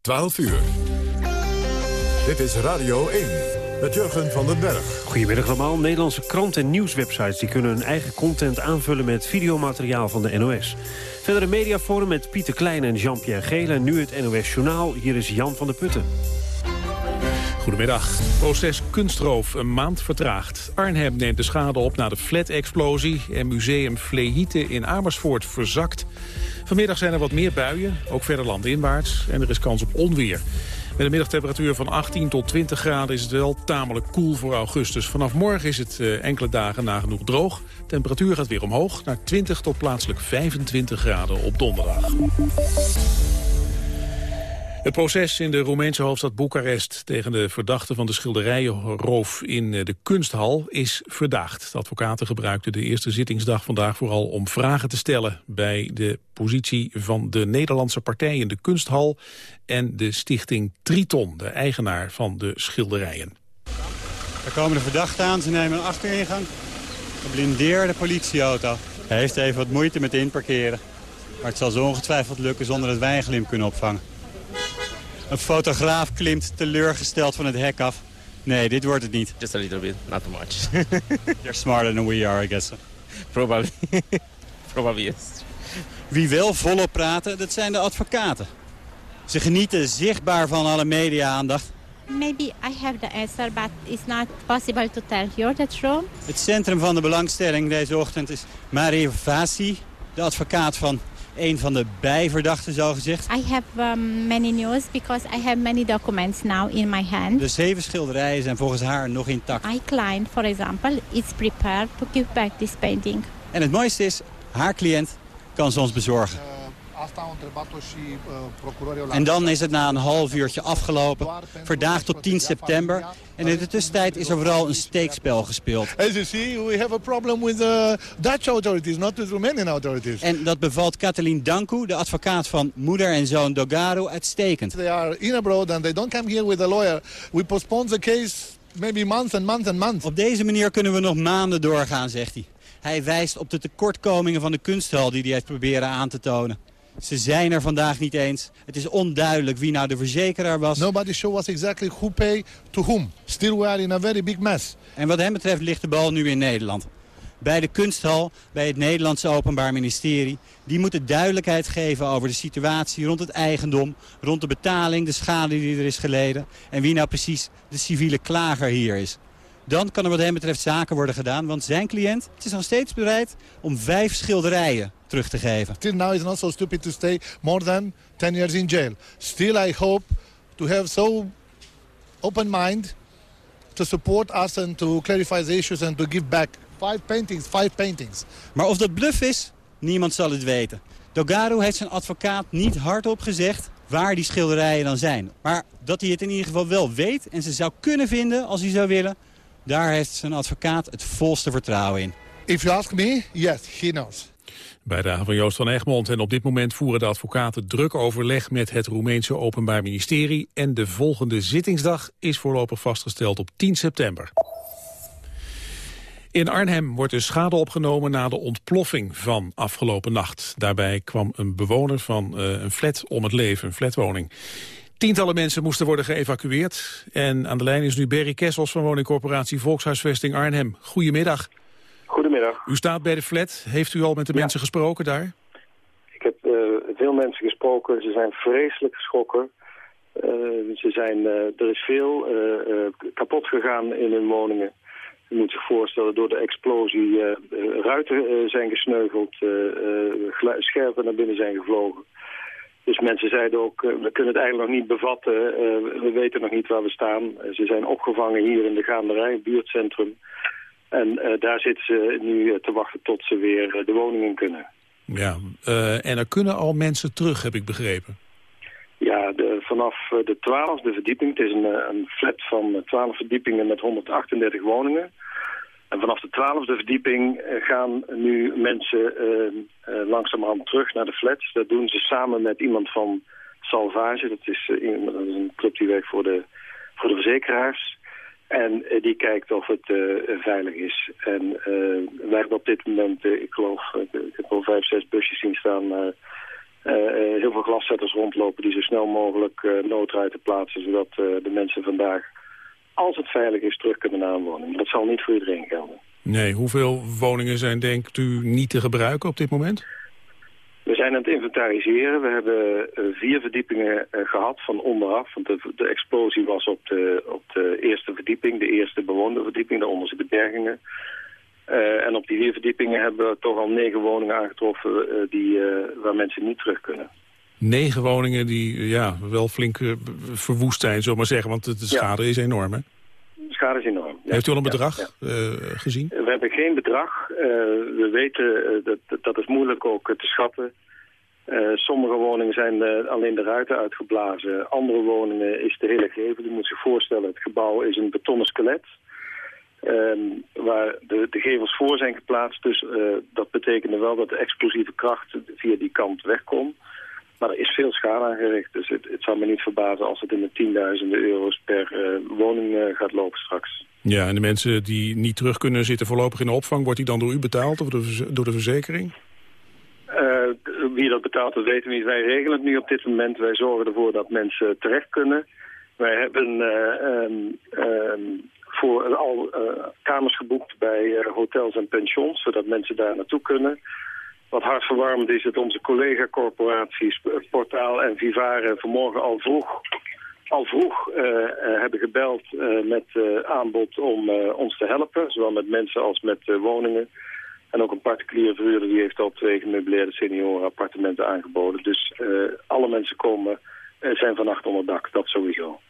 12 uur. Dit is Radio 1 met Jurgen van den Berg. Goedemiddag allemaal. Nederlandse kranten en nieuwswebsites... die kunnen hun eigen content aanvullen met videomateriaal van de NOS. Verder een mediaforum met Pieter Klein en Jean-Pierre Gele. Nu het NOS Journaal. Hier is Jan van der Putten. Goedemiddag. Proces kunstroof een maand vertraagd. Arnhem neemt de schade op na de flat-explosie... en museum Vlehiete in Amersfoort verzakt. Vanmiddag zijn er wat meer buien, ook verder landinwaarts... en er is kans op onweer. Met een middagtemperatuur van 18 tot 20 graden is het wel tamelijk koel voor augustus. Vanaf morgen is het uh, enkele dagen nagenoeg droog. Temperatuur gaat weer omhoog naar 20 tot plaatselijk 25 graden op donderdag. Het proces in de Roemeense hoofdstad Boekarest tegen de verdachte van de schilderijenroof in eh, de kunsthal is verdaagd. De advocaten gebruikten de eerste zittingsdag vandaag vooral om vragen te stellen bij de positie van de Nederlandse partij in de kunsthal en de stichting Triton, de eigenaar van de schilderijen. Er komen de verdachten aan, ze nemen een achteringang, een blindeerde politieauto. Hij heeft even wat moeite met inparkeren, maar het zal zo ongetwijfeld lukken zonder dat wij een kunnen opvangen. Een fotograaf klimt teleurgesteld van het hek af. Nee, dit wordt het niet. Just a little bit, not too much. You're smarter than we are, I guess. Probably. Probably yes. Wie wil volop praten, dat zijn de advocaten. Ze genieten zichtbaar van alle media-aandacht. Maybe I have the answer, but it's not possible to tell you the truth. Het centrum van de belangstelling deze ochtend is Marie Vasi, de advocaat van een van de bijverdachten, zo gezegd. I have um, many news because I have many documents now in my hand. De zeven schilderijen zijn volgens haar nog intact. My client, for example, is prepared to give back this painting. En het mooiste is, haar cliënt kan ze ons bezorgen. En dan is het na een half uurtje afgelopen, verdaagd tot 10 september. En in de tussentijd is er vooral een steekspel gespeeld. As you see, we have a problem with the Dutch authorities, not with Romanian authorities. En dat bevalt Katalin Danku, de advocaat van moeder en zoon Dogaro, uitstekend. They are in abroad and they don't come here with a lawyer. We postpone the case maybe months and months and months. Op deze manier kunnen we nog maanden doorgaan, zegt hij. Hij wijst op de tekortkomingen van de kunsthal die hij heeft proberen aan te tonen. Ze zijn er vandaag niet eens. Het is onduidelijk wie nou de verzekeraar was. Nobody show us exactly who pay to whom. Still we are in a very big mess. En wat hem betreft ligt de bal nu in Nederland. Bij de kunsthal, bij het Nederlandse Openbaar Ministerie. Die moeten duidelijkheid geven over de situatie rond het eigendom, rond de betaling, de schade die er is geleden. En wie nou precies de civiele klager hier is. Dan kan er wat hem betreft zaken worden gedaan. Want zijn cliënt is nog steeds bereid om vijf schilderijen terug te geven. Still now is not so stupid to stay more than 10 years in jail. Still I hope to have so open mind to support us and to clarify the issues and to give back five paintings, five paintings. Maar of dat bluff is, niemand zal het weten. Dogaro heeft zijn advocaat niet hardop gezegd waar die schilderijen dan zijn. Maar dat hij het in ieder geval wel weet en ze zou kunnen vinden als hij zou willen... daar heeft zijn advocaat het volste vertrouwen in. If you ask me, yes, he knows. Bijdrage van Joost van Egmond. En op dit moment voeren de advocaten druk overleg met het Roemeense Openbaar Ministerie. En de volgende zittingsdag is voorlopig vastgesteld op 10 september. In Arnhem wordt de schade opgenomen na de ontploffing van afgelopen nacht. Daarbij kwam een bewoner van uh, een flat om het leven, een flatwoning. Tientallen mensen moesten worden geëvacueerd. En aan de lijn is nu Berry Kessels van woningcorporatie Volkshuisvesting Arnhem. Goedemiddag. Goedemiddag. U staat bij de flat. Heeft u al met de Ja. mensen gesproken daar? Ik heb eh, veel mensen gesproken. Ze zijn vreselijk geschrokken. Eh, ze zijn, eh, er is veel kapot gegaan in hun woningen. Je moet zich voorstellen, door de explosie ruiten zijn gesneuveld, scherven naar binnen zijn gevlogen. Dus mensen zeiden ook, we kunnen het eigenlijk nog niet bevatten, we weten nog niet waar we staan. Ze zijn opgevangen hier in de Gaanderij, buurtcentrum. En eh, daar zitten ze nu eh, te wachten tot ze weer eh, de woning in kunnen. Ja. en er kunnen al mensen terug, heb ik begrepen. Ja, de, vanaf de twaalfde verdieping, het is een, een flat van 12 verdiepingen met 138 woningen. En vanaf de twaalfde verdieping gaan nu mensen langzamerhand terug naar de flats. Dat doen ze samen met iemand van Salvage. Dat is, iemand- dat is een club die werkt voor de, voor de verzekeraars. En eh, die kijkt of het eh, veilig is. En eh, wij hebben op dit moment, ik geloof, ik heb al vijf, zes busjes zien staan heel veel glaszetters rondlopen die zo snel mogelijk uh, noodruiten plaatsen, zodat de mensen vandaag, als het veilig is, terug kunnen naar een woning. Dat zal niet voor iedereen gelden. Nee, hoeveel woningen zijn, denkt u, niet te gebruiken op dit moment? We zijn aan het inventariseren. We hebben vier verdiepingen gehad van onderaf. Want de, de, explosie was op de, op de eerste verdieping, de eerste bewoonde verdieping. Daaronder zitten bergingen. Uh, en op die vier verdiepingen hebben we toch al negen woningen aangetroffen uh, die, uh, waar mensen niet terug kunnen. Negen woningen die ja, wel flink verwoest zijn, zullen maar zeggen, want de schade is enorm, hè? De schade is enorm. Heeft u al een bedrag gezien? We hebben geen bedrag. we weten, dat, dat is moeilijk ook te schatten. sommige woningen zijn alleen de ruiten uitgeblazen. Andere woningen is de hele gevel. Je moet zich voorstellen, het gebouw is een betonnen skelet. Um, waar de, de, gevels voor zijn geplaatst. Dus uh, dat betekende wel dat de explosieve kracht via die kant weg kon. Maar er is veel schade aangericht. Dus het, het zou me niet verbazen als het in de tienduizenden euro's per uh, woning uh, gaat lopen straks. Ja, en de mensen die niet terug kunnen zitten voorlopig in de opvang... wordt die dan door u betaald of door de verzekering? wie dat betaalt, dat weten we niet. Wij regelen het nu op dit moment. Wij zorgen ervoor dat mensen terecht kunnen. Wij hebben... Um, um, voor al kamers geboekt bij hotels en pensions, zodat mensen daar naartoe kunnen. Wat hartverwarmend is dat onze collega-corporaties eh, Portaal en Vivare vanmorgen al vroeg, al vroeg uh, hebben gebeld met aanbod om ons te helpen. Zowel met mensen als met woningen. En ook een particulier verhuurder die heeft al twee gemeubileerde seniorenappartementen aangeboden. Dus alle mensen komen, zijn vannacht onder dak, dat sowieso.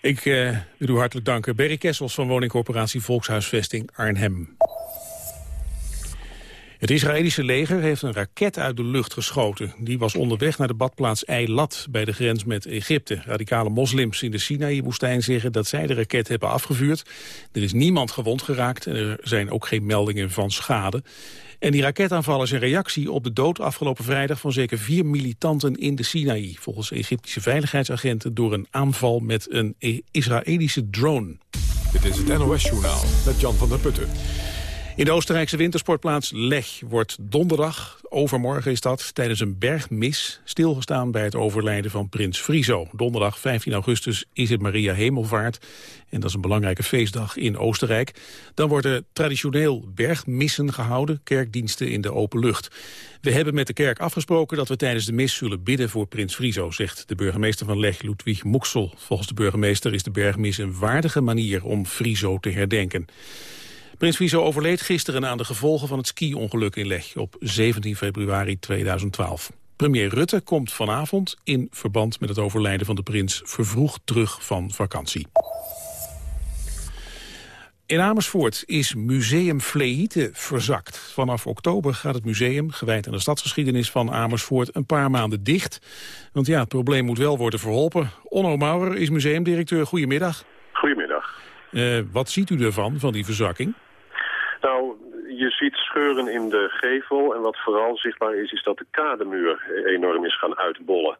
Ik wil u hartelijk danken. Berry Kessels van woningcorporatie Volkshuisvesting Arnhem. Het Israëlische leger heeft een raket uit de lucht geschoten. Die was onderweg naar de badplaats Eilat bij de grens met Egypte. Radicale moslims in de Sinaï-woestijn zeggen dat zij de raket hebben afgevuurd. Er is niemand gewond geraakt en er zijn ook geen meldingen van schade. En die raketaanval is een reactie op de dood afgelopen vrijdag... van zeker vier militanten in de Sinaï. Volgens Egyptische veiligheidsagenten door een aanval met een Israëlische drone. Dit is het NOS-journaal met Jan van der Putten. In de Oostenrijkse wintersportplaats Lech wordt donderdag, overmorgen is dat, tijdens een bergmis stilgestaan bij het overlijden van prins Friso. Donderdag 15 augustus is het Maria Hemelvaart en dat is een belangrijke feestdag in Oostenrijk. Dan worden traditioneel bergmissen gehouden, kerkdiensten in de open lucht. We hebben met de kerk afgesproken dat we tijdens de mis zullen bidden voor prins Friso, zegt de burgemeester van Lech, Ludwig Moeksel. Volgens de burgemeester is de bergmis een waardige manier om Friso te herdenken. Prins Friso overleed gisteren aan de gevolgen van het ski-ongeluk in Lech op 17 februari 2012. Premier Rutte komt vanavond in verband met het overlijden van de prins vervroegd terug van vakantie. In Amersfoort is Museum Fleite verzakt. Vanaf oktober gaat het museum, gewijd aan de stadsgeschiedenis van Amersfoort, een paar maanden dicht. Want ja, het probleem moet wel worden verholpen. Onno Maurer is museumdirecteur. Goedemiddag. Uh, wat ziet u ervan, van die verzakking? Nou, je ziet scheuren in de gevel en wat vooral zichtbaar is, is dat de kademuur enorm is gaan uitbollen.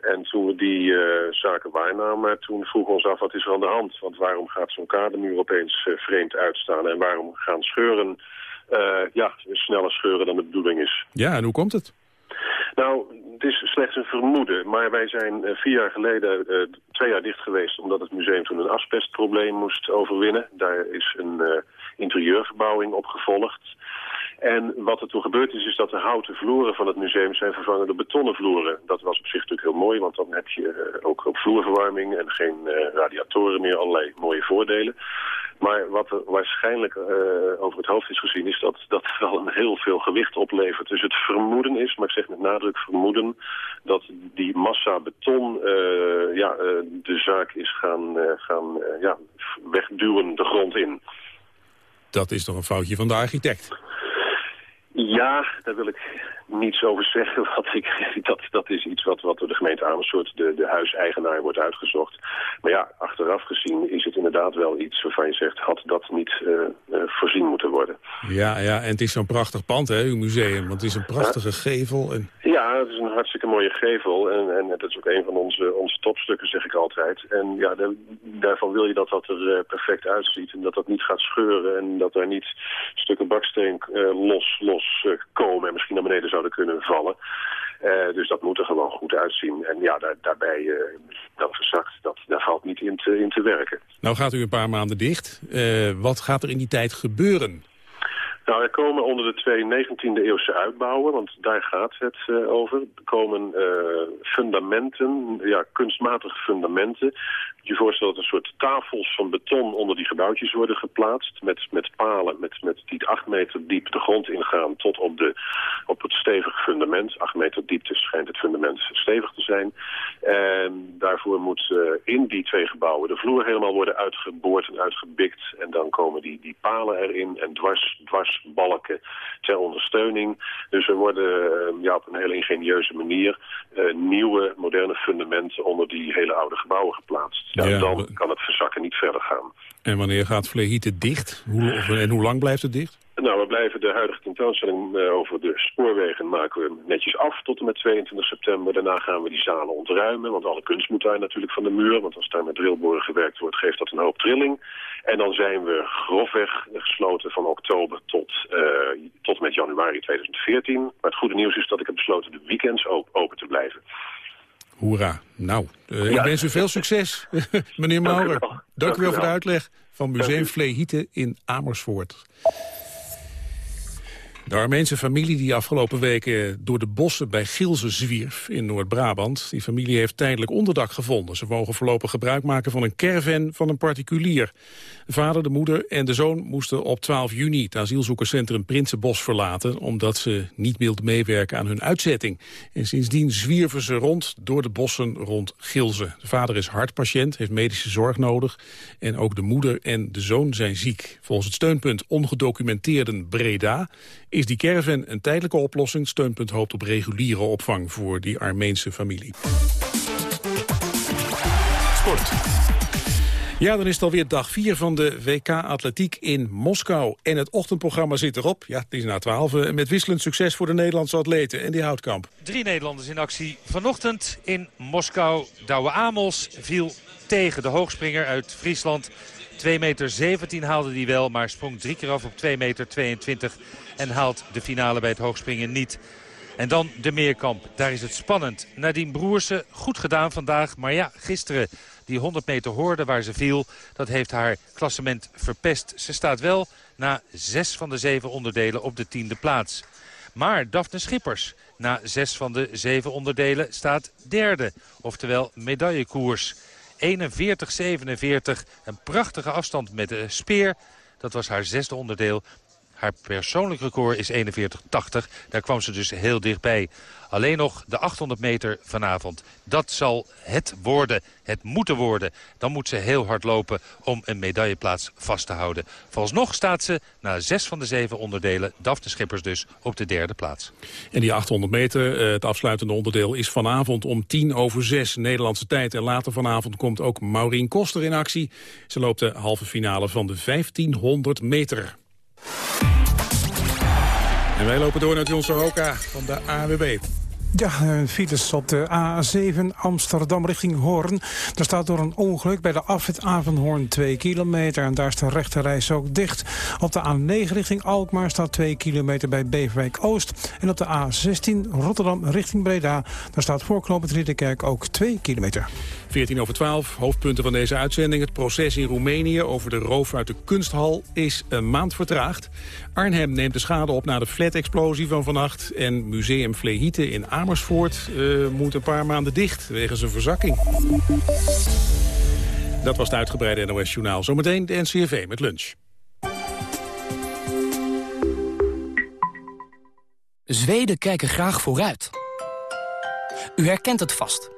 En toen we die uh, zaken waarnamen, toen vroegen we ons af wat is er aan de hand. Want waarom gaat zo'n kademuur opeens uh, vreemd uitstaan en waarom gaan scheuren, uh, ja, sneller scheuren dan de bedoeling is. Ja, en hoe komt het? Nou, het is slechts een vermoeden, maar wij zijn vier jaar geleden twee jaar dicht geweest... omdat het museum toen een asbestprobleem moest overwinnen. Daar is een interieurverbouwing opgevolgd. En wat er toen gebeurd is, is dat de houten vloeren van het museum zijn vervangen door betonnen vloeren. Dat was op zich natuurlijk heel mooi, want dan heb je uh, ook, ook vloerverwarming en geen uh, radiatoren meer, allerlei mooie voordelen. Maar wat er waarschijnlijk uh, over het hoofd is gezien, is dat dat wel een heel veel gewicht oplevert. Dus het vermoeden is, maar ik zeg met nadruk vermoeden, dat die massa beton ja, de zaak is gaan, gaan ja, wegduwen de grond in. Dat is toch een foutje van de architect? Ja, daar wil ik niets over zeggen. Wat ik, dat, dat is iets wat, wat door de gemeente Amersfoort, de, de huiseigenaar, wordt uitgezocht. Maar ja, achteraf gezien is het inderdaad wel iets waarvan je zegt... had dat niet uh, uh, voorzien moeten worden. Ja, ja, en het is zo'n prachtig pand, hè, uw museum. Want het is een prachtige gevel. En... Ja, het is een hartstikke mooie gevel. En, en dat is ook een van onze, onze topstukken, zeg ik altijd. En ja, de, daarvan wil je dat dat er uh, perfect uitziet. En dat dat niet gaat scheuren. En dat daar niet stukken baksteen los, los komen en misschien naar beneden zouden kunnen vallen. dus dat moet er gewoon goed uitzien. En ja, daar, daarbij dat verzakt, dat, daar valt niet in te, in te werken. Nou gaat u een paar maanden dicht. wat gaat er in die tijd gebeuren? Nou, er komen onder de twee 19e eeuwse uitbouwen, want daar gaat het uh, over, komen uh, fundamenten, ja, kunstmatige fundamenten. Je voorstelt dat een soort tafels van beton onder die gebouwtjes worden geplaatst, met, met palen met, met die acht meter diep de grond ingaan tot op, de, op het stevige fundament. Acht meter diepte schijnt het fundament stevig te zijn. En daarvoor moet uh, in die twee gebouwen de vloer helemaal worden uitgeboord en uitgebikt. En dan komen die, die palen erin en dwars, dwars balken ter ondersteuning. Dus er worden ehm, ja, op een hele ingenieuze manier eh, nieuwe moderne fundamenten onder die hele oude gebouwen geplaatst. Ja, dan kan het verzakken niet verder gaan. En wanneer gaat Vlehieten dicht? Hoe, en hoe lang blijft het dicht? Nou, we blijven de huidige tentoonstelling uh, over de spoorwegen maken we netjes af tot en met 22 september. Daarna gaan we die zalen ontruimen, want alle kunst moet daar natuurlijk van de muur. Want als daar met drillboren gewerkt wordt, geeft dat een hoop trilling. En dan zijn we grofweg gesloten van oktober tot, uh, tot met januari 2014. Maar het goede nieuws is dat ik heb besloten de weekends ook open te blijven. Hoera. Nou, uh, ik wens u veel succes, meneer Maurer. Dank, Dank u wel voor de uitleg van Museum Vleehieten in Amersfoort. De Armeense familie die afgelopen weken door de bossen bij Gilze zwierf in Noord-Brabant. Die familie heeft tijdelijk onderdak gevonden. Ze mogen voorlopig gebruik maken van een caravan van een particulier. De vader, de moeder en de zoon moesten op 12 juni het asielzoekerscentrum Prinsenbos verlaten... omdat ze niet wilden meewerken aan hun uitzetting. En sindsdien zwierven ze rond door de bossen rond Gilze. De vader is hartpatiënt, heeft medische zorg nodig. En ook de moeder en de zoon zijn ziek. Volgens het steunpunt Ongedocumenteerden Breda is die caravan een tijdelijke oplossing. Steunpunt hoopt op reguliere opvang voor die Armeense familie. Sport. Ja, dan is het alweer dag 4 van de WK Atletiek in Moskou. En het ochtendprogramma zit erop. Ja, het is na 12. Eh, met wisselend succes voor de Nederlandse atleten en die houtkamp. Drie Nederlanders in actie vanochtend in Moskou. Douwe Amos viel tegen de hoogspringer uit Friesland. 2 meter 17 haalde hij wel, maar sprong drie keer af op 2 meter 22 en haalt de finale bij het hoogspringen niet. En dan de meerkamp. Daar is het spannend. Nadine Broersen, goed gedaan vandaag. Maar ja, gisteren die 100 meter hoorde waar ze viel... dat heeft haar klassement verpest. Ze staat wel na zes van de zeven onderdelen op de tiende plaats. Maar Daphne Schippers, na zes van de zeven onderdelen, staat derde. Oftewel medaillekoers. 41-47, een prachtige afstand met de speer. Dat was haar zesde onderdeel. Haar persoonlijk record is 41,80. Daar kwam ze dus heel dichtbij. Alleen nog de 800 meter vanavond. Dat zal het worden. Het moeten worden. Dan moet ze heel hard lopen om een medailleplaats vast te houden. Vooralsnog staat ze na zes van de zeven onderdelen, Daphne Schippers dus, op de derde plaats. En die 800 meter, eh, het afsluitende onderdeel, is vanavond om tien over zes Nederlandse tijd. En later vanavond komt ook Maureen Koster in actie. Ze loopt de halve finale van de 1500 meter. En wij lopen door naar John Soroka van de AWB. Ja, files op de A7 Amsterdam richting Hoorn. Daar staat door een ongeluk bij de afwit Avenhoorn 2 kilometer. En daar is de rechterreis ook dicht. Op de A9 richting Alkmaar staat 2 kilometer bij Beverwijk Oost. En op de A16 Rotterdam richting Breda. Daar staat voorknopend Ridderkerk ook 2 kilometer. 14 over 12, hoofdpunten van deze uitzending. Het proces in Roemenië over de roof uit de kunsthal is een maand vertraagd. Arnhem neemt de schade op na de flat-explosie van vannacht. En Museum Vlehieten in Amersfoort uh, moet een paar maanden dicht wegens een verzakking. Dat was het uitgebreide NOS-journaal. Zometeen de NCRV met lunch. Zweden kijken graag vooruit. U herkent het vast.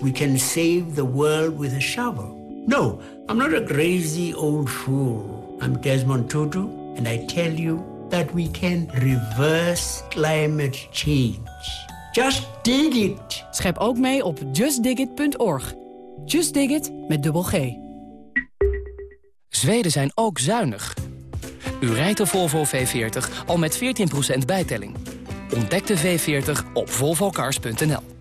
we can save the world with a shovel. No, I'm not a crazy old fool. I'm Desmond Tutu, and I tell you that we can reverse climate change Just dig it. Schep ook mee op justdigit.org. Just Dig It met dubbel G. Zweden zijn ook zuinig. U rijdt de Volvo V40 al met 14% bijtelling. Ontdek de V40 op volvocars.nl.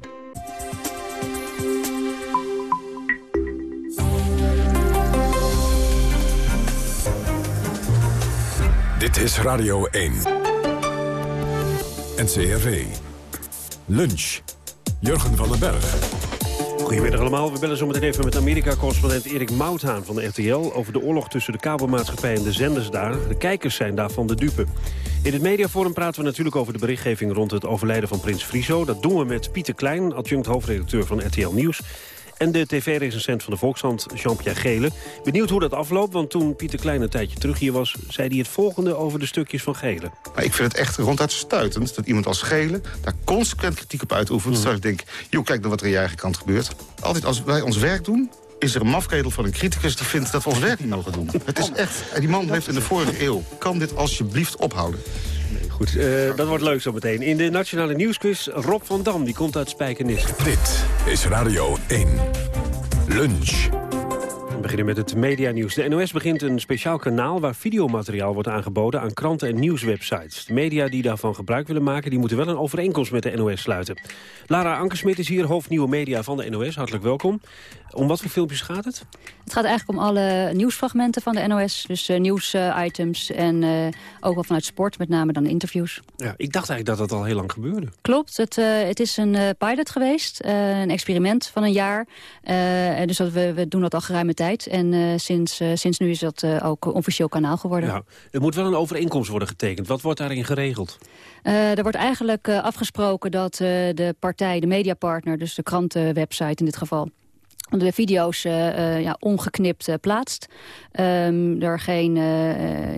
Dit is Radio 1. NCRV. Lunch. Jurgen van den Berg. Goedemiddag allemaal. We bellen zo meteen even met Amerika-correspondent Erik Mouthaan van de RTL... over de oorlog tussen de kabelmaatschappij en de zenders daar. De kijkers zijn daarvan de dupe. In het mediaforum praten we natuurlijk over de berichtgeving... rond het overlijden van prins Friso. Dat doen we met Pieter Klein, adjunct hoofdredacteur van RTL Nieuws... En de tv-recensent van de Volkshand, Jean-Pierre Gele. Benieuwd hoe dat afloopt, want toen Pieter Klein een tijdje terug hier was... zei hij het volgende over de stukjes van Gele. Maar ik vind het echt ronduit stuitend dat iemand als Gele... daar consequent kritiek op uitoefent. Terwijl ik denk, joh, kijk naar wat er in je eigen kant gebeurt. Altijd als wij ons werk doen, is er een mafkedel van een criticus... die vindt dat we ons werk niet mogen doen. Het is echt... Die man heeft in de vorige eeuw... kan dit alsjeblieft ophouden. Goed, eh, dat wordt leuk zo meteen. In de Nationale Nieuwsquiz, Rob van Dam, die komt uit Spijkenis. Dit is Radio 1. Lunch. We beginnen met het medianieuws. De NOS begint een speciaal kanaal waar videomateriaal wordt aangeboden aan kranten en nieuwswebsites. De media die daarvan gebruik willen maken, die moeten wel een overeenkomst met de NOS sluiten. Lara Ankersmit is hier, hoofd nieuwe media van de NOS. Hartelijk welkom. Om wat voor filmpjes gaat het? Het gaat eigenlijk om alle nieuwsfragmenten van de NOS. Dus uh, nieuwsitems en uh, ook wel vanuit sport, met name dan interviews. Ja, ik dacht eigenlijk dat dat al heel lang gebeurde. Klopt, het, uh, het is een pilot geweest. een experiment van een jaar. dus dat we, we doen dat al geruime tijd. En sinds, sinds nu is dat ook officieel kanaal geworden. Ja, er moet wel een overeenkomst worden getekend. Wat wordt daarin geregeld? er wordt eigenlijk afgesproken dat de partij, de mediapartner... dus de krantenwebsite in dit geval de video's uh, uh, ja, ongeknipt uh, plaatst. Um, er geen,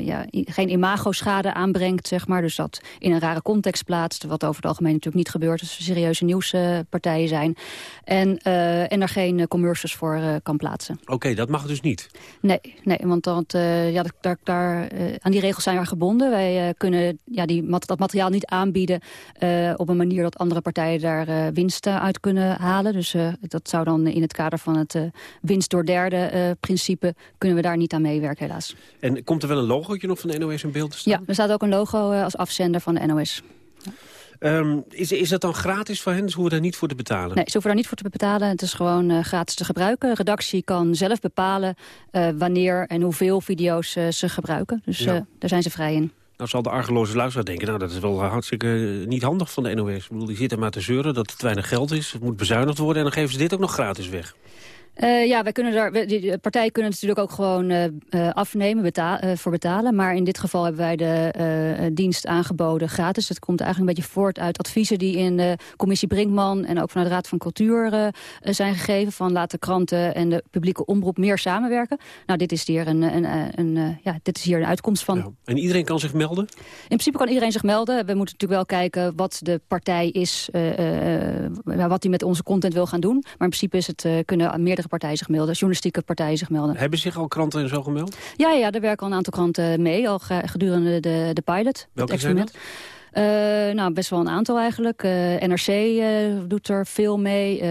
ja, geen imago-schade aanbrengt, zeg maar. Dus dat in een rare context plaatst. Wat over het algemeen natuurlijk niet gebeurt als er serieuze nieuwspartijen zijn. En, en er geen commercials voor kan plaatsen. Oké, okay, dat mag dus niet? Nee, nee want dat, ja, daar, daar, aan die regels zijn we gebonden. Wij kunnen ja, die, dat materiaal niet aanbieden op een manier dat andere partijen daar winst uit kunnen halen. Dus dat zou dan in het kader van het uh, winst door derde uh, principe... kunnen we daar niet aan meewerken, helaas. En komt er wel een logootje nog van de NOS in beeld te staan? Ja, er staat ook een logo uh, als afzender van de NOS. Um, is, is dat dan gratis voor hen? Dus hoeven we daar niet voor te betalen? Nee, ze hoeven daar niet voor te betalen. Het is gewoon uh, gratis te gebruiken. De redactie kan zelf bepalen uh, wanneer en hoeveel video's uh, ze gebruiken. Dus ja. daar zijn ze vrij in. Nou zal de argeloze luisteraar denken, nou dat is wel hartstikke niet handig van de NOS. Ik bedoel, die zitten maar te zeuren dat het weinig geld is. Het moet bezuinigd worden en dan geven ze dit ook nog gratis weg. Uh, ja, wij kunnen daar, de partijen kunnen het natuurlijk ook gewoon uh, uh, afnemen, betaal, voor betalen. Maar in dit geval hebben wij de dienst aangeboden gratis. Het komt eigenlijk een beetje voort uit adviezen die in de commissie Brinkman... en ook vanuit de Raad van Cultuur zijn gegeven. Van laten kranten en de publieke omroep meer samenwerken. Nou, dit is hier een, een, een ja, dit is hier een uitkomst van. Ja. En iedereen kan zich melden? In principe kan iedereen zich melden. We moeten natuurlijk wel kijken wat de partij is, wat hij met onze content wil gaan doen. Maar in principe is het, kunnen meerdere partijen zich melden, journalistieke partijen zich melden. Hebben zich al kranten en zo gemeld? Ja, ja, er werken al een aantal kranten mee, al gedurende de, de pilot. Welke zijn dat? Uh, nou, best wel een aantal eigenlijk. Uh, NRC uh, doet er veel mee.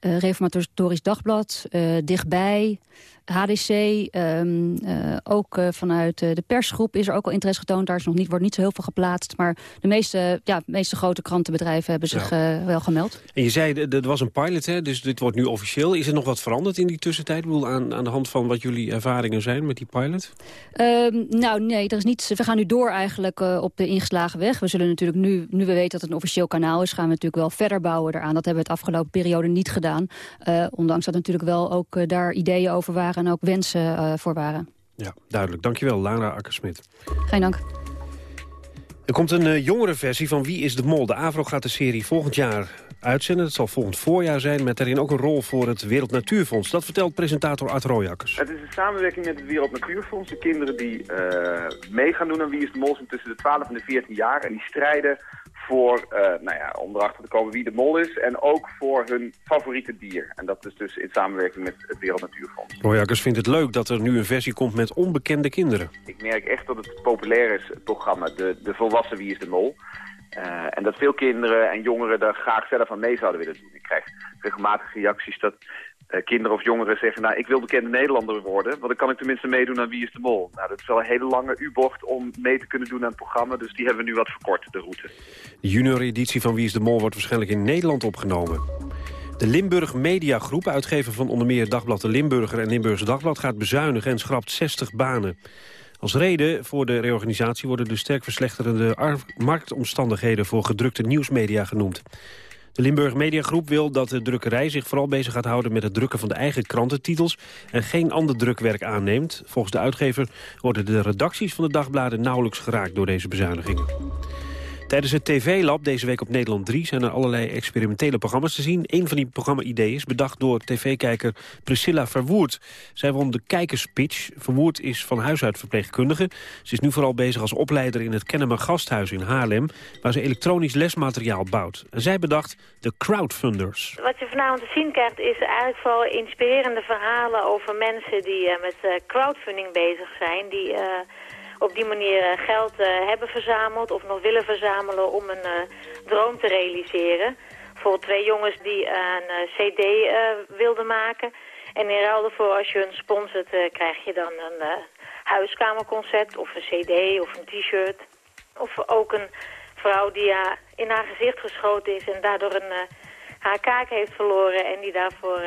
Reformatorisch Dagblad, Dichtbij... HDC, um, uh, ook uh, vanuit uh, de persgroep is er ook al interesse getoond. Daar is nog niet, wordt niet zo heel veel geplaatst. Maar de meeste, ja, de meeste grote krantenbedrijven hebben zich ja. wel gemeld. En je zei, er was een pilot, hè, dus dit wordt nu officieel. Is er nog wat veranderd in die tussentijd? Ik bedoel, aan, aan de hand van wat jullie ervaringen zijn met die pilot? Um, nou, nee, er is niets. We gaan nu door eigenlijk op de ingeslagen weg. We zullen natuurlijk nu, nu we weten dat het een officieel kanaal is... gaan we natuurlijk wel verder bouwen eraan. Dat hebben we het afgelopen periode niet gedaan. ondanks dat natuurlijk wel ook daar ideeën over waren en ook wensen uh, voor waren. Ja, duidelijk. Dankjewel, Lara Akkersmit. Geen dank. Er komt een uh, jongere versie van Wie is de Mol? De AVRO gaat de serie volgend jaar uitzenden. Het zal volgend voorjaar zijn, met daarin ook een rol voor het Wereld Natuurfonds. Dat vertelt presentator Art Rooijakkers. Het is een samenwerking met het Wereld Natuurfonds. De kinderen die uh, mee gaan doen aan Wie is de Mol zijn tussen de 12 en de 14 jaar. En die strijden voor, uh, nou ja, om erachter te komen wie de mol is. En ook voor hun favoriete dier. En dat is dus in samenwerking met het Wereld Natuurfonds. Rooijakkers vindt het leuk dat er nu een versie komt met onbekende kinderen. Ik merk echt dat het populair is, het programma. De, de volwassen Wie is de Mol. Eh, en dat veel kinderen en jongeren daar graag zelf aan mee zouden willen doen. Ik krijg regelmatig reacties dat eh, kinderen of jongeren zeggen... nou, ik wil bekende Nederlander worden, want dan kan ik tenminste meedoen aan Wie is de Mol. Nou, dat is wel een hele lange U-bocht om mee te kunnen doen aan het programma... dus die hebben we nu wat verkort, de route. De junior-editie van Wie is de Mol wordt waarschijnlijk in Nederland opgenomen. De Limburg Media Groep, uitgever van onder meer Dagblad de Limburger en Limburgse Dagblad... gaat bezuinigen en schrapt 60 banen. Als reden voor de reorganisatie worden de sterk verslechterende marktomstandigheden voor gedrukte nieuwsmedia genoemd. De Limburg Mediagroep wil dat de drukkerij zich vooral bezig gaat houden met het drukken van de eigen krantentitels en geen ander drukwerk aanneemt. Volgens de uitgever worden de redacties van de dagbladen nauwelijks geraakt door deze bezuinigingen. Tijdens het TV-lab deze week op Nederland 3 zijn er allerlei experimentele programma's te zien. Een van die programma-ideeën is bedacht door tv-kijker Priscilla Verwoerd. Zij won de kijkerspitch. Verwoerd is van huis uit verpleegkundige. Ze is nu vooral bezig als opleider in het Kennemer Gasthuis in Haarlem... waar ze elektronisch lesmateriaal bouwt. En zij bedacht de crowdfunders. Wat je vanavond te zien krijgt is eigenlijk vooral inspirerende verhalen over mensen die uh, met uh, crowdfunding bezig zijn... die... Uh, op die manier eh, geld uh, hebben verzameld of nog willen verzamelen om een uh, droom te realiseren. Bijvoorbeeld twee jongens die een cd wilden maken. En in ruil daarvoor, als je hun sponsort, krijg je dan een huiskamerconcert of een cd of een t-shirt. Of ook een vrouw die in haar gezicht geschoten is en daardoor een, haar kaak heeft verloren... en die daarvoor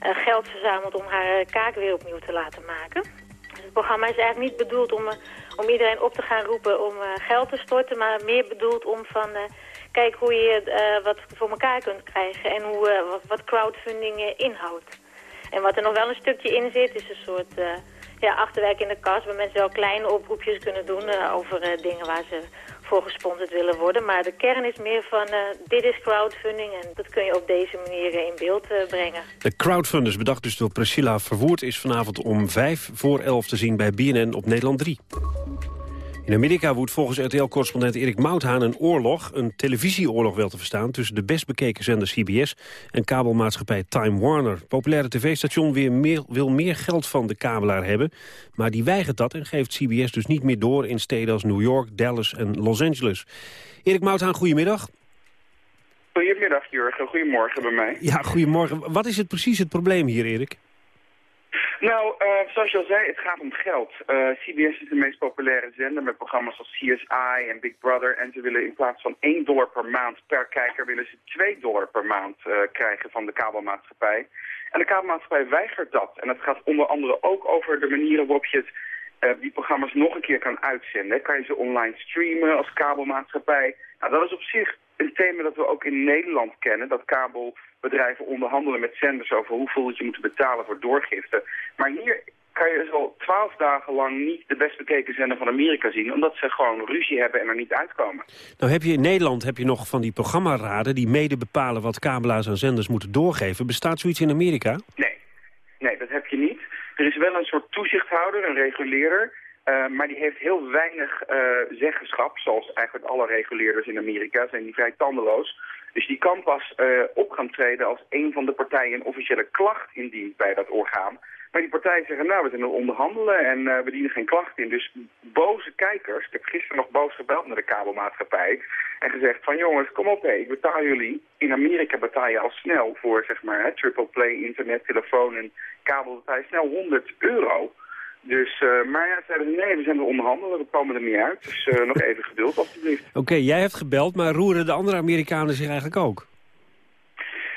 geld verzamelt om haar kaak weer opnieuw te laten maken. Het programma is eigenlijk niet bedoeld om, uh, om iedereen op te gaan roepen om uh, geld te storten, maar meer bedoeld om van, uh, kijk hoe je wat voor elkaar kunt krijgen en hoe, wat, wat, crowdfunding inhoudt. En wat er nog wel een stukje in zit, is een soort ja, achterwerk in de kast, waar mensen wel kleine oproepjes kunnen doen over dingen waar ze voor gesponsord willen worden. Maar de kern is meer van, uh, dit is crowdfunding en dat kun je op deze manier in beeld uh, brengen. De crowdfunders, bedacht dus door Priscilla Verwoerd, is vanavond om vijf voor elf te zien bij BNN op Nederland 3. In Amerika woedt volgens RTL-correspondent Erik Mouthaan een oorlog... een televisieoorlog wel te verstaan... tussen de best bekeken zender CBS en kabelmaatschappij Time Warner. populaire tv-station weer meer, wil meer geld van de kabelaar hebben... maar die weigert dat en geeft CBS dus niet meer door... in steden als New York, Dallas en Los Angeles. Erik Mouthaan, goedemiddag. Goedemiddag, Jurgen. Goedemorgen bij mij. Ja, goedemorgen. Wat is het precies het probleem hier, Erik? Nou, uh, zoals je al zei, het gaat om geld. Eh, CBS is de meest populaire zender met programma's als CSI en Big Brother. En ze willen in plaats van 1 dollar per maand per kijker, willen ze 2 dollar per maand uh, krijgen van de kabelmaatschappij. En de kabelmaatschappij weigert dat. En het gaat onder andere ook over de manieren waarop je het, die programma's nog een keer kan uitzenden. Kan je ze online streamen als kabelmaatschappij? Nou, dat is op zich een thema dat we ook in Nederland kennen. Dat kabelbedrijven onderhandelen met zenders over hoeveel je moet betalen voor doorgifte. Maar hier kan je zo twaalf dagen lang niet de best bekeken zender van Amerika zien... omdat ze gewoon ruzie hebben en er niet uitkomen. Nou heb je in Nederland heb je nog van die programmaraden... die mede bepalen wat kabelaars aan zenders moeten doorgeven. Bestaat zoiets in Amerika? Nee, nee dat heb je niet. Er is wel een soort toezichthouder, een reguleerder... Uh, maar die heeft heel weinig uh, zeggenschap, zoals eigenlijk alle reguleerders in Amerika zijn die vrij tandeloos. Dus die kan pas uh, op gaan treden als een van de partijen een officiële klacht indient bij dat orgaan. Maar die partijen zeggen, nou, we zijn aan het onderhandelen en we dienen geen klacht in. Dus boze kijkers, ik heb gisteren nog boos gebeld naar de kabelmaatschappij en gezegd van jongens, kom op, hé, ik betaal jullie. In Amerika betaal je al snel voor, zeg maar, hè, triple play, internet, telefoon en kabel, betaal snel 100 euro. Dus, uh, maar ja, zeiden nee, we zijn er onderhandelen, we komen er niet uit. Dus uh, nog even geduld, alstublieft. Oké, okay, jij hebt gebeld, maar roeren de andere Amerikanen zich eigenlijk ook?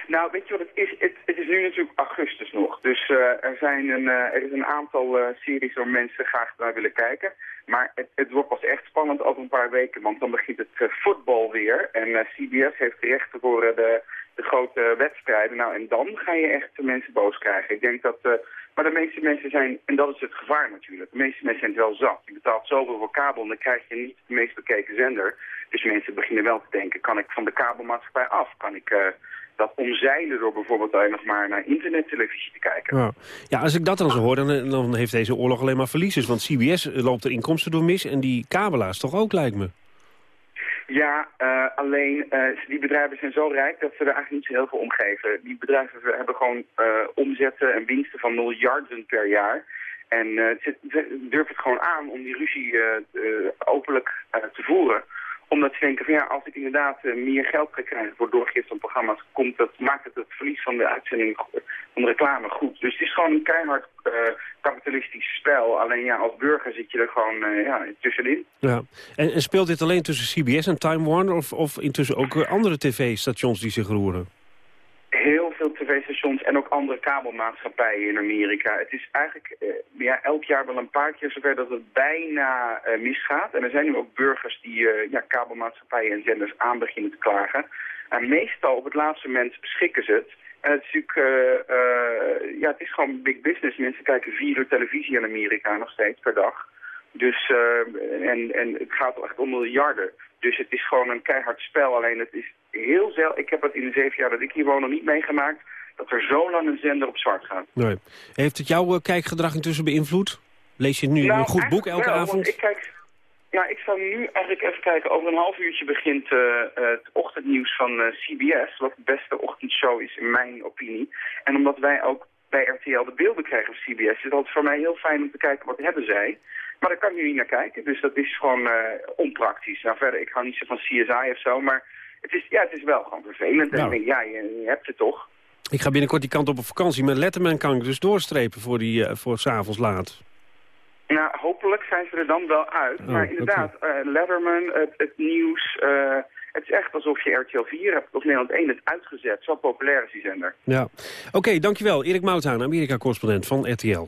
Nou, weet je wat het is? Het, het is nu natuurlijk augustus nog. Dus uh, er, zijn een, er is een aantal series waar mensen graag naar willen kijken. Maar het, het, wordt pas echt spannend over een paar weken, want dan begint het voetbal weer. En CBS heeft de rechten voor de, de grote wedstrijden. Nou, en dan ga je echt de mensen boos krijgen. Ik denk dat maar de meeste mensen zijn, en dat is het gevaar natuurlijk, de meeste mensen zijn het wel zat. Je betaalt zoveel voor kabel en dan krijg je niet de meest bekeken zender. Dus mensen beginnen wel te denken, kan ik van de kabelmaatschappij af? Kan ik uh, dat omzeilen door bijvoorbeeld alleen nog maar naar internettelevisie te kijken? Ja. ja, als ik dat dan zo hoor, dan, dan heeft deze oorlog alleen maar verliezers. Want CBS loopt er inkomsten door mis en die kabelaars toch ook, lijkt me. Ja, uh, alleen uh, die bedrijven zijn zo rijk dat ze er eigenlijk niet zo heel veel om geven. Die bedrijven hebben gewoon uh, omzetten en winsten van miljarden per jaar. En ze durven het gewoon aan om die ruzie openlijk te voeren Omdat ze denken van ja, als ik inderdaad eh, meer geld ga krijgen voor doorgifte van programma's, komt dat, maakt het het verlies van de uitzending van de reclame goed. Dus het is gewoon een keihard eh, kapitalistisch spel. Alleen ja, als burger zit je er gewoon eh, ja, tussenin. Ja. En, en speelt dit alleen tussen CBS en Time Warner... of, of intussen ook andere tv-stations die zich roeren? heel tv-stations en ook andere kabelmaatschappijen in Amerika. Het is eigenlijk eh, ja, elk jaar wel een paar keer zover dat het bijna eh, misgaat. En er zijn nu ook burgers die eh, ja, kabelmaatschappijen en zenders aan beginnen te klagen. En meestal op het laatste moment schikken ze het. En het is natuurlijk, ja, het is gewoon big business. Mensen kijken vier uur televisie in Amerika nog steeds per dag. Dus, en, en het gaat echt om miljarden. Dus het is gewoon een keihard spel. Alleen het is heel zelden, ik heb het in de zeven jaar dat ik hier woon nog niet meegemaakt, dat er zo lang een zender op zwart gaat. Nee. Heeft het jouw eh, kijkgedrag intussen beïnvloed? Lees je nu Nou, een goed boek elke wel, avond? Ik kijk, ja, ik zal nu eigenlijk even kijken. Over een half uurtje begint eh, het ochtendnieuws van eh, CBS, wat de beste ochtendshow is in mijn opinie. En omdat wij ook bij RTL de beelden krijgen van CBS, is het altijd voor mij heel fijn om te kijken wat hebben zij. Maar daar kan ik nu niet naar kijken, dus dat is gewoon eh, onpraktisch. Nou verder, ik hou niet zo van CSI of zo, maar het is, ja, het is wel gewoon vervelend. En Nou. ik denk, ja, je, je hebt het toch. Ik ga binnenkort die kant op op vakantie. Met Letterman kan ik dus doorstrepen voor, die, eh, voor s'avonds laat. Nou, hopelijk zijn ze er dan wel uit. Oh, maar inderdaad, eh, Letterman, het, het nieuws, het is echt alsof je RTL 4 hebt of Nederland 1 het uitgezet. Zo populair is die zender. Ja. Oké, dankjewel. Erik Mouthaan, Amerika-correspondent van RTL.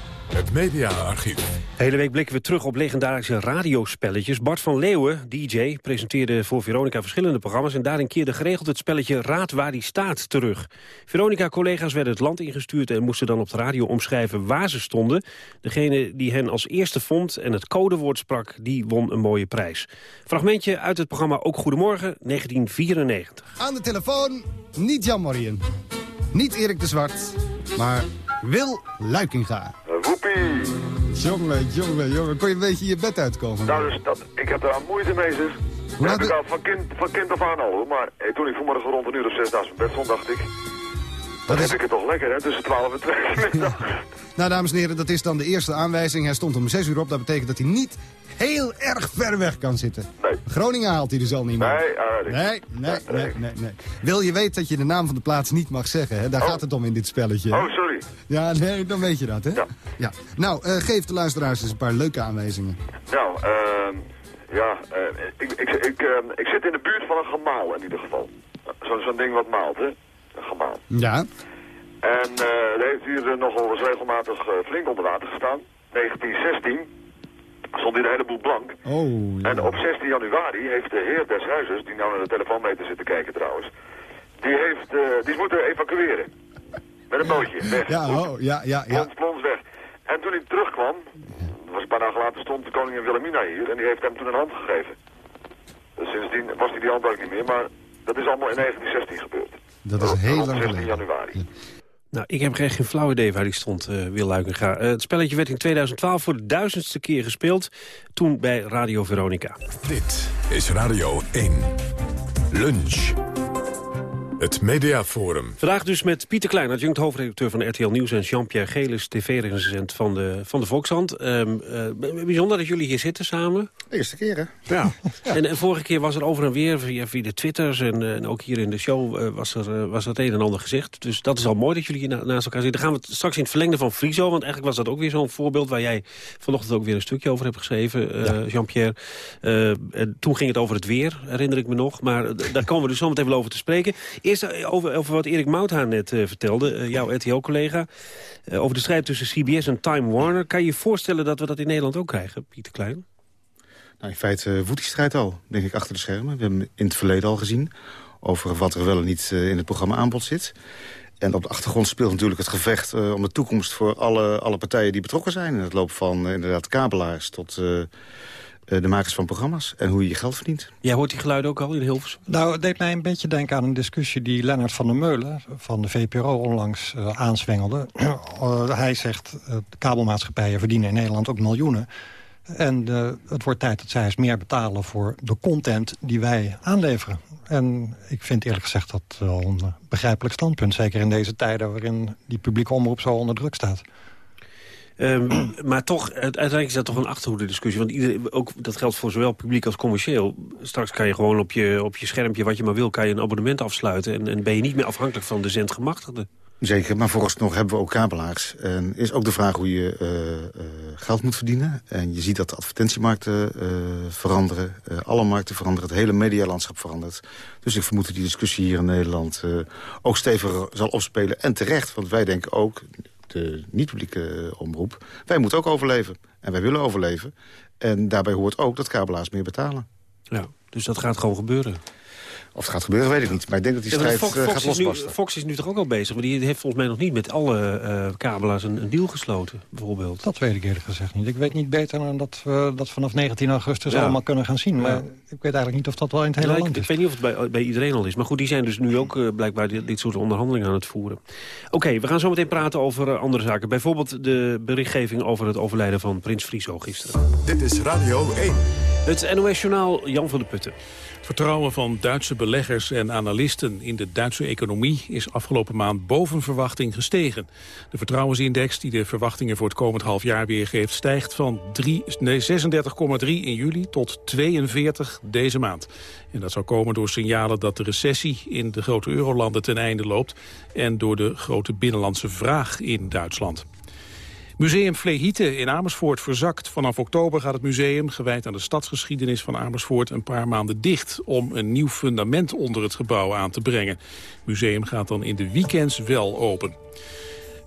Het mediaarchief. De hele week blikken we terug op legendarische radiospelletjes. Bart van Leeuwen, DJ, presenteerde voor Veronica verschillende programma's... en daarin keerde geregeld het spelletje Raad waar die staat terug. Veronica-collega's werden het land ingestuurd... en moesten dan op de radio omschrijven waar ze stonden. Degene die hen als eerste vond en het codewoord sprak... die won een mooie prijs. Fragmentje uit het programma Ook Goedemorgen, 1994. Aan de telefoon, niet Jan Morien. Niet Erik de Zwart, maar Wil Luikinga. Woepie. Jongen, jongen, jongen. Kon je een beetje je bed uitkomen? Nou, dus dat, ik heb daar moeite mee, zeg. Dat heb ik al van kind, van kind af aan al, hoor. Maar eh, toen ik vanmorgen rond een uur of zes naast mijn bed stond, dacht ik... Dan heb ik het toch lekker, hè, tussen 12 en 2 middag. Nou, dames en heren, dat is dan de eerste aanwijzing. Hij stond om 6 uur op. Dat betekent dat hij niet heel erg ver weg kan zitten. Groningen haalt hij dus al niet meer. Nee, Nee, nee, nee, nee, nee. Wil je weet dat je de naam van de plaats niet mag zeggen, hè? Daar gaat het om in dit spelletje. Oh, sorry. Ja, nee, dan weet je dat, hè? Ja. Nou, eh, geef de luisteraars eens een paar leuke aanwijzingen. Nou, ehm ja, eh, ik, ik, ik, ehm, ik zit in de buurt van een gemaal in ieder geval. Zo'n zo'n ding wat maalt, hè. Ja. En er heeft hier nogal eens regelmatig eh, flink onder water gestaan. 1916 stond hier een heleboel blank. Oh, En op 16 januari heeft de heer des huizes, die nou naar de telefoonmeter zit te kijken trouwens, die, heeft, eh, die is moeten evacueren. Met een bootje, weg. Ja, oh, ja, ja, ja. Plons, plons, weg. En toen hij terugkwam, dat was een paar dagen later, stond de koningin Wilhelmina hier en die heeft hem toen een hand gegeven. Dus sindsdien was hij die hand ook niet meer, maar dat is allemaal in 1916 gebeurd. Dat is heel lang 16 geleden. januari. Nou, ik heb geen flauw idee waar die stond, eh Wil Luikenga. Eh, het spelletje werd in 2012 voor de duizendste keer gespeeld. Toen bij Radio Veronica. Dit is Radio 1. Lunch. Het Mediaforum. Vandaag dus met Pieter Klein, adjunct hoofdredacteur van RTL Nieuws... en Jean-Pierre Gelis, tv-recensent van de, van de Volkshand. Ehm, eh, bijzonder dat jullie hier zitten samen. Eerste keer, hè? Ja. En, en vorige keer was er over en weer via, via de Twitters... en, eh, en ook hier in de show eh, was, er, was er het een en ander gezegd. Dus dat is al mooi dat jullie hier na- naast elkaar zitten. Dan gaan we het straks in het verlengde van Friso... want eigenlijk was dat ook weer zo'n voorbeeld... waar jij vanochtend ook weer een stukje over hebt geschreven, eh, Jean-Pierre. Eh, en toen ging het over het weer, herinner ik me nog. Maar daar komen we dus zo meteen wel over te spreken. Eerst eh, over, wat Erik Mouthaan net eh, vertelde, eh, jouw RTL-collega... over de strijd tussen CBS en Time Warner. Kan je je voorstellen dat we dat in Nederland ook krijgen, Pieter Klein? Nou, in feite woedt die strijd al, denk ik, achter de schermen. We hebben in het verleden al gezien over wat er wel en niet in het programma aanbod zit. En op de achtergrond speelt natuurlijk het gevecht om de toekomst... voor alle, alle partijen die betrokken zijn. In het loop van inderdaad kabelaars tot de makers van programma's. En hoe je je geld verdient. Jij hoort die geluiden ook al in Hilversum? Nou, het deed mij een beetje denken aan een discussie die Lennart van der Meulen van de VPRO onlangs eh, aanzwengelde. Eh, hij zegt, uh, de kabelmaatschappijen verdienen in Nederland ook miljoenen. En uh, het wordt tijd dat zij eens meer betalen voor de content die wij aanleveren. En ik vind eerlijk gezegd dat wel een begrijpelijk standpunt. Zeker in deze tijden waarin die publieke omroep zo onder druk staat. Um, maar toch, uiteindelijk is dat toch een achterhoede discussie. Want iedereen, ook, dat geldt voor zowel publiek als commercieel. Straks kan je gewoon op je, op je schermpje, wat je maar wil... kan je een abonnement afsluiten. En, en ben je niet meer afhankelijk van de zendgemachtigde. Zeker, maar vooralsnog hebben we ook kabelaars. En is ook de vraag hoe je uh, uh, geld moet verdienen. En je ziet dat de advertentiemarkten uh, veranderen. alle markten veranderen, het hele medialandschap verandert. Dus ik vermoed dat die discussie hier in Nederland ook steviger zal opspelen. En terecht, want wij denken ook, de niet-publieke omroep... wij moeten ook overleven. En wij willen overleven. En daarbij hoort ook dat kabelaars meer betalen. Ja, dus dat gaat gewoon gebeuren. Of het gaat gebeuren, weet ik niet. Maar ik denk dat die strijd Fox, uh, Fox gaat losbarsten. Nu, Fox is nu toch ook al bezig? Maar die heeft volgens mij nog niet met alle uh, kabelaars een, een, deal gesloten, bijvoorbeeld. Dat weet ik eerlijk gezegd niet. Ik weet niet beter dan dat we dat vanaf 19 augustus ja. allemaal kunnen gaan zien. Maar ja. ik weet eigenlijk niet of dat wel in het hele land ik, is. Ik weet niet of het bij, bij, iedereen al is. Maar goed, die zijn dus nu ook uh, blijkbaar dit, dit, soort onderhandelingen aan het voeren. Oké, okay, we gaan zo meteen praten over andere zaken. Bijvoorbeeld de berichtgeving over het overlijden van Prins Friso gisteren. Dit is Radio 1. Het NOS-journaal Jan van der Putten. Het vertrouwen van Duitse beleggers en analisten in de Duitse economie is afgelopen maand boven verwachting gestegen. De vertrouwensindex die de verwachtingen voor het komend half jaar weergeeft stijgt van nee, 36,3 in juli tot 42 deze maand. En dat zou komen door signalen dat de recessie in de grote eurolanden ten einde loopt en door de grote binnenlandse vraag in Duitsland. Museum Vlehieten in Amersfoort verzakt. Vanaf oktober gaat het museum, gewijd aan de stadsgeschiedenis van Amersfoort... een paar maanden dicht om een nieuw fundament onder het gebouw aan te brengen. Het museum gaat dan in de weekends wel open.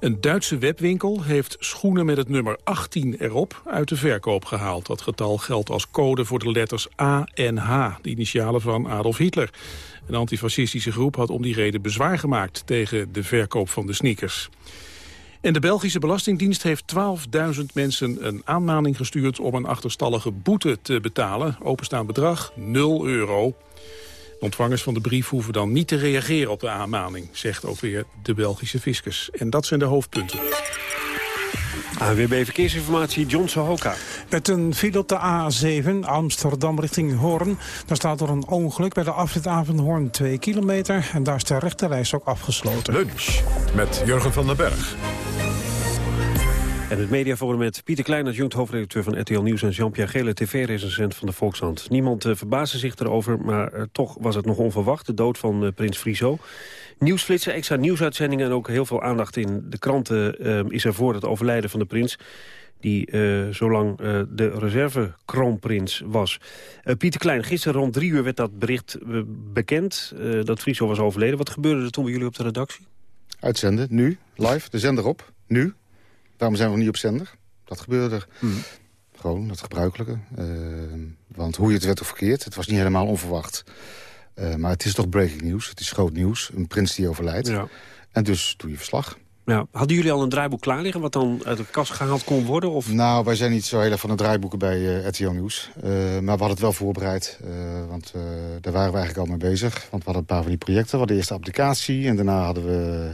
Een Duitse webwinkel heeft schoenen met het nummer 18 erop uit de verkoop gehaald. Dat getal geldt als code voor de letters A en H, de initialen van Adolf Hitler. Een antifascistische groep had om die reden bezwaar gemaakt tegen de verkoop van de sneakers. En de Belgische Belastingdienst heeft 12.000 mensen een aanmaning gestuurd om een achterstallige boete te betalen. Openstaand bedrag 0 euro. Ontvangers van de brief hoeven dan niet te reageren op de aanmaning, zegt ook weer de Belgische fiscus. En dat zijn de hoofdpunten. AWB Verkeersinformatie, John Sohoka. Met een file op de A7, Amsterdam richting Hoorn. Daar staat er een ongeluk bij de afrit Avenhoorn 2 kilometer. En daar is de rechterreis ook afgesloten. Lunch met Jurgen van den Berg. En het mediaforum met Pieter Klein, adjunct hoofdredacteur van RTL Nieuws... en Jean-Pierre Gele, tv-recensent van de Volkshand. Niemand uh, verbaasde zich erover, maar uh, toch was het nog onverwacht. De dood van uh, prins Friso. Nieuwsflitsen, extra nieuwsuitzendingen en ook heel veel aandacht in de kranten... is er voor het overlijden van de prins die uh, zolang uh, de reserve-kroonprins was. Uh, Pieter Klein, gisteren rond drie uur werd dat bericht bekend... dat Friso was overleden. Wat gebeurde er toen bij jullie op de redactie? Uitzenden, nu, live, de zender op, nu. Waarom zijn we niet op zender? Dat gebeurde er. Hmm. Gewoon, dat gebruikelijke. want hoe je het werd of verkeerd, het was niet helemaal onverwacht. maar het is toch breaking news, het is groot nieuws. Een prins die overlijdt. Ja. En dus doe je verslag. Ja. Hadden jullie al een draaiboek klaar liggen wat dan uit de kast gehaald kon worden? Of? Nou, wij zijn niet zo heel erg van de draaiboeken bij uh, RTL Nieuws. Uh, maar we hadden het wel voorbereid, uh, want daar waren we eigenlijk al mee bezig. Want we hadden een paar van die projecten. We hadden eerst de applicatie en daarna hadden we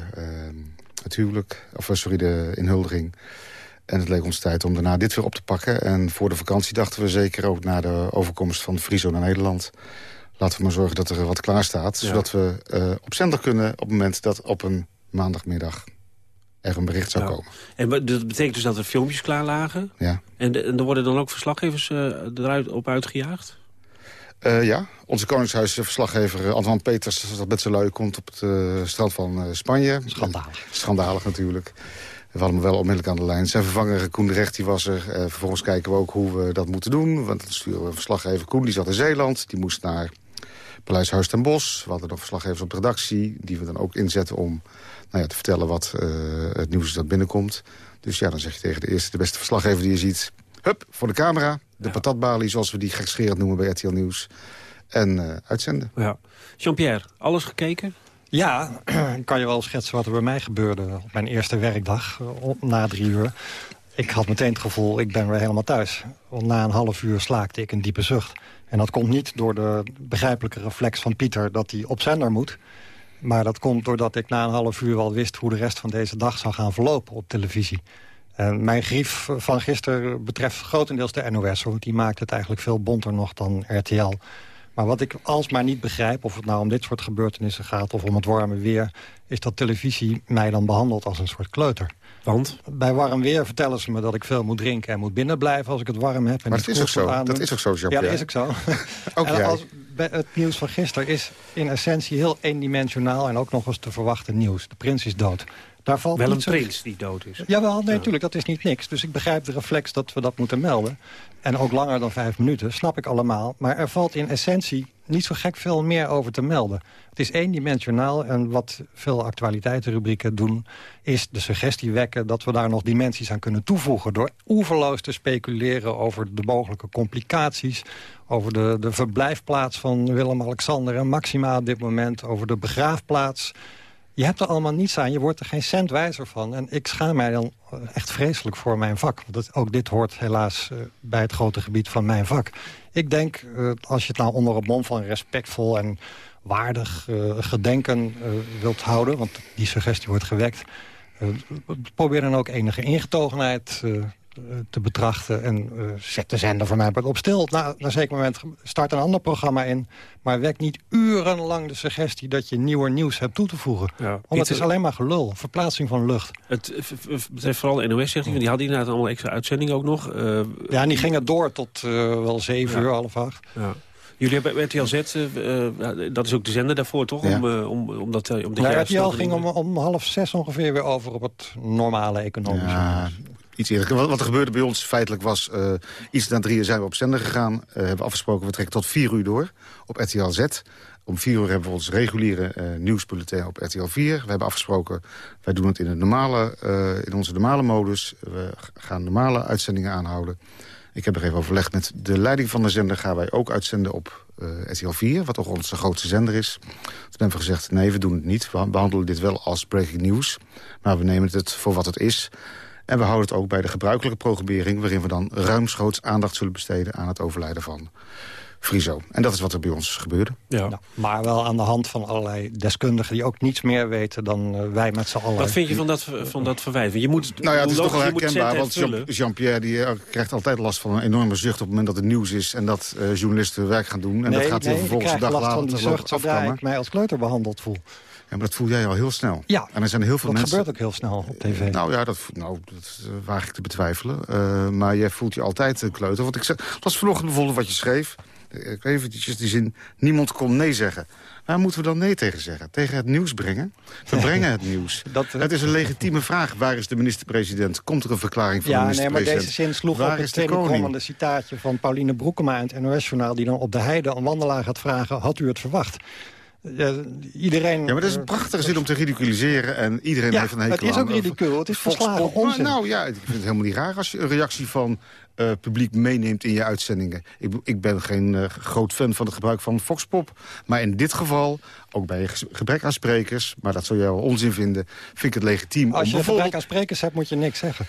het huwelijk, of sorry, de inhuldiging. En het leek ons tijd om daarna dit weer op te pakken. En voor de vakantie dachten we zeker ook na de overkomst van de Friso naar Nederland... laten we maar zorgen dat er wat klaar staat. Ja. Zodat we op zender kunnen op het moment dat op een maandagmiddag er een bericht zou ja. komen. En dat betekent dus dat er filmpjes klaar lagen? Ja. En, de, en er worden dan ook verslaggevers uh, eruit op uitgejaagd? Uh, ja, onze Koningshuisverslaggever uh, Antoine Peters... dat met zijn lui komt op het uh, strand van Spanje. Schandalig. Schandalig natuurlijk. We hadden hem wel onmiddellijk aan de lijn. Zijn vervanger Koen de Recht die was er. vervolgens kijken we ook hoe we dat moeten doen. Want dan sturen we een verslaggever Koen, die zat in Zeeland. Die moest naar Paleis Huis ten Bosch. We hadden nog verslaggevers op de redactie... die we dan ook inzetten om nou ja, te vertellen wat uh, het nieuws is dat binnenkomt. Dus ja, dan zeg je tegen de eerste, de beste verslaggever die je ziet... hup, voor de camera, de ja. patatbalie zoals we die gekscherend noemen bij RTL Nieuws. En uh, uitzenden. Ja. Jean-Pierre, alles gekeken? Ja, kan je wel schetsen wat er bij mij gebeurde op mijn eerste werkdag, na drie uur. Ik had meteen het gevoel, ik ben weer helemaal thuis. Want na een half uur slaakte ik een diepe zucht. En dat komt niet door de begrijpelijke reflex van Pieter dat hij op zender moet... Maar dat komt doordat ik na een half uur wel wist hoe de rest van deze dag zou gaan verlopen op televisie. En mijn grief van gisteren betreft grotendeels de NOS. Want die maakt het eigenlijk veel bonter nog dan RTL. Maar wat ik alsmaar niet begrijp, of het nou om dit soort gebeurtenissen gaat... of om het warme weer, is dat televisie mij dan behandelt als een soort kleuter. Want? Bij warm weer vertellen ze me dat ik veel moet drinken en moet binnenblijven als ik het warm heb. En Maar dat is ook zo. Dat is ook zo, Ja, Jean-Pierre. dat is ook zo. Ook en als, bij het nieuws van gisteren is in essentie heel eendimensionaal... en ook nog eens te verwachten nieuws. De prins is dood. Daar valt Wel een zo- prins die dood is. Jawel, nee, natuurlijk, dat is niet niks. Dus ik begrijp de reflex dat we dat moeten melden. En ook langer dan vijf minuten, snap ik allemaal. Maar er valt in essentie niet zo gek veel meer over te melden. Het is eendimensionaal en wat veel actualiteitenrubrieken doen... is de suggestie wekken dat we daar nog dimensies aan kunnen toevoegen... door oeverloos te speculeren over de mogelijke complicaties... over de, de verblijfplaats van Willem-Alexander en Maxima op dit moment... over de begraafplaats... Je hebt er allemaal niets aan, je wordt er geen cent wijzer van. En ik schaam mij dan eh, echt vreselijk voor mijn vak. Want ook dit hoort helaas eh, bij het grote gebied van mijn vak. Ik denk, eh, als je het nou onder het mom van respectvol en waardig gedenken wilt houden... want die suggestie wordt gewekt... probeer dan ook enige ingetogenheid te betrachten. En eh, zet de zender voor mij op stil. Na, na een zeker moment start een ander programma in. Maar wek niet urenlang de suggestie dat je nieuwer nieuws hebt toe te voegen. Want het is alleen maar gelul. Verplaatsing van lucht. Het eh, betreft vooral de NOS, zegt hij. Die hadden inderdaad allemaal extra uitzendingen ook nog. Eh, Ja, en die gingen door tot eh, wel zeven Ja. uur, half acht. Ja. Jullie hebben RTL Z, eh, eh, ja, dat is ook de zender daarvoor, toch? Ja. Om, eh, om, om dat, eh, om dit Nou, RTL ging om, om half zes ongeveer weer over op het normale economische Ja. Wat, wat er gebeurde bij ons feitelijk was... eh, iets na drieën zijn we op zender gegaan. eh, hebben afgesproken, we trekken tot vier uur door op RTL Z. Om vier uur hebben we ons reguliere eh nieuwsbulletin op RTL 4. We hebben afgesproken, wij doen het in, normale, in onze normale modus. We gaan normale uitzendingen aanhouden. Ik heb er even overlegd met de leiding van de zender. Gaan wij ook uitzenden op RTL 4, wat toch onze grootste zender is. Toen hebben we gezegd, nee, we doen het niet. We behandelen dit wel als breaking news. Maar we nemen het voor wat het is. En we houden het ook bij de gebruikelijke programmering... waarin we dan ruimschoots aandacht zullen besteden aan het overlijden van Friso. En dat is wat er bij ons gebeurde. Ja. Nou, maar wel aan de hand van allerlei deskundigen... die ook niets meer weten dan eh, wij met z'n allen. Wat vind je van dat, van dat verwijt? Je moet, Nou ja, het is toch wel herkenbaar. Want Jean-. Jean-Pierre die, eh, krijgt altijd last van een enorme zucht... op het moment dat het nieuws is en dat eh, journalisten werk gaan doen. En nee, dat gaat hij vervolgens een dag krijg last later van die zucht zodra afkammen. ik mij als kleuter behandeld voel. Ja, maar dat voel jij al heel snel. Ja, en er zijn heel veel dat mensen... gebeurt ook heel snel op tv. Nou ja, dat, nou, dat eh, waag ik te betwijfelen. Eh, maar jij voelt je altijd een kleuter. Want ik zeg, het was vanochtend bijvoorbeeld wat je schreef. Eh, Ik weet eventjes die zin, niemand kon nee zeggen. Waar moeten we dan nee tegen zeggen? Tegen het nieuws brengen? We brengen het nieuws. het is een legitieme vraag. Waar is de minister-president? Komt er een verklaring van de Ja, nee, maar minister-president? deze zin sloeg Waar op het krommende citaatje van Pauline Broekema in het NOS-journaal... die dan op de heide een wandelaar gaat vragen, had u het verwacht? Ja, iedereen... Ja, maar dat is een prachtige zin om te ridiculiseren. En iedereen Ja, heeft een hekel het is aan. ook ridicuul. Het is verslagen Maar onzin. Nou ja, ik vind het helemaal niet raar als je een reactie van eh, publiek meeneemt in je uitzendingen. Ik, ik ben geen eh, groot fan van het gebruik van Foxpop. Maar in dit geval, ook bij gebrek aan sprekers... maar dat zou jij wel onzin vinden, vind ik het legitiem Als je een bijvoorbeeld... gebrek aan sprekers hebt, moet je niks zeggen.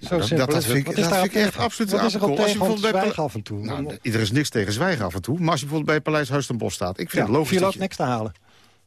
Zo dat, simpel dat, is vind ik, dat vind echt absoluut Wat is er op. Als je bijvoorbeeld bij af en toe? Nou, er is niks tegen zwijgen af en toe. Maar als je bijvoorbeeld bij Paleis Huis ten Bos staat... ik vind Ja, het logisch viel ook je- niks te halen.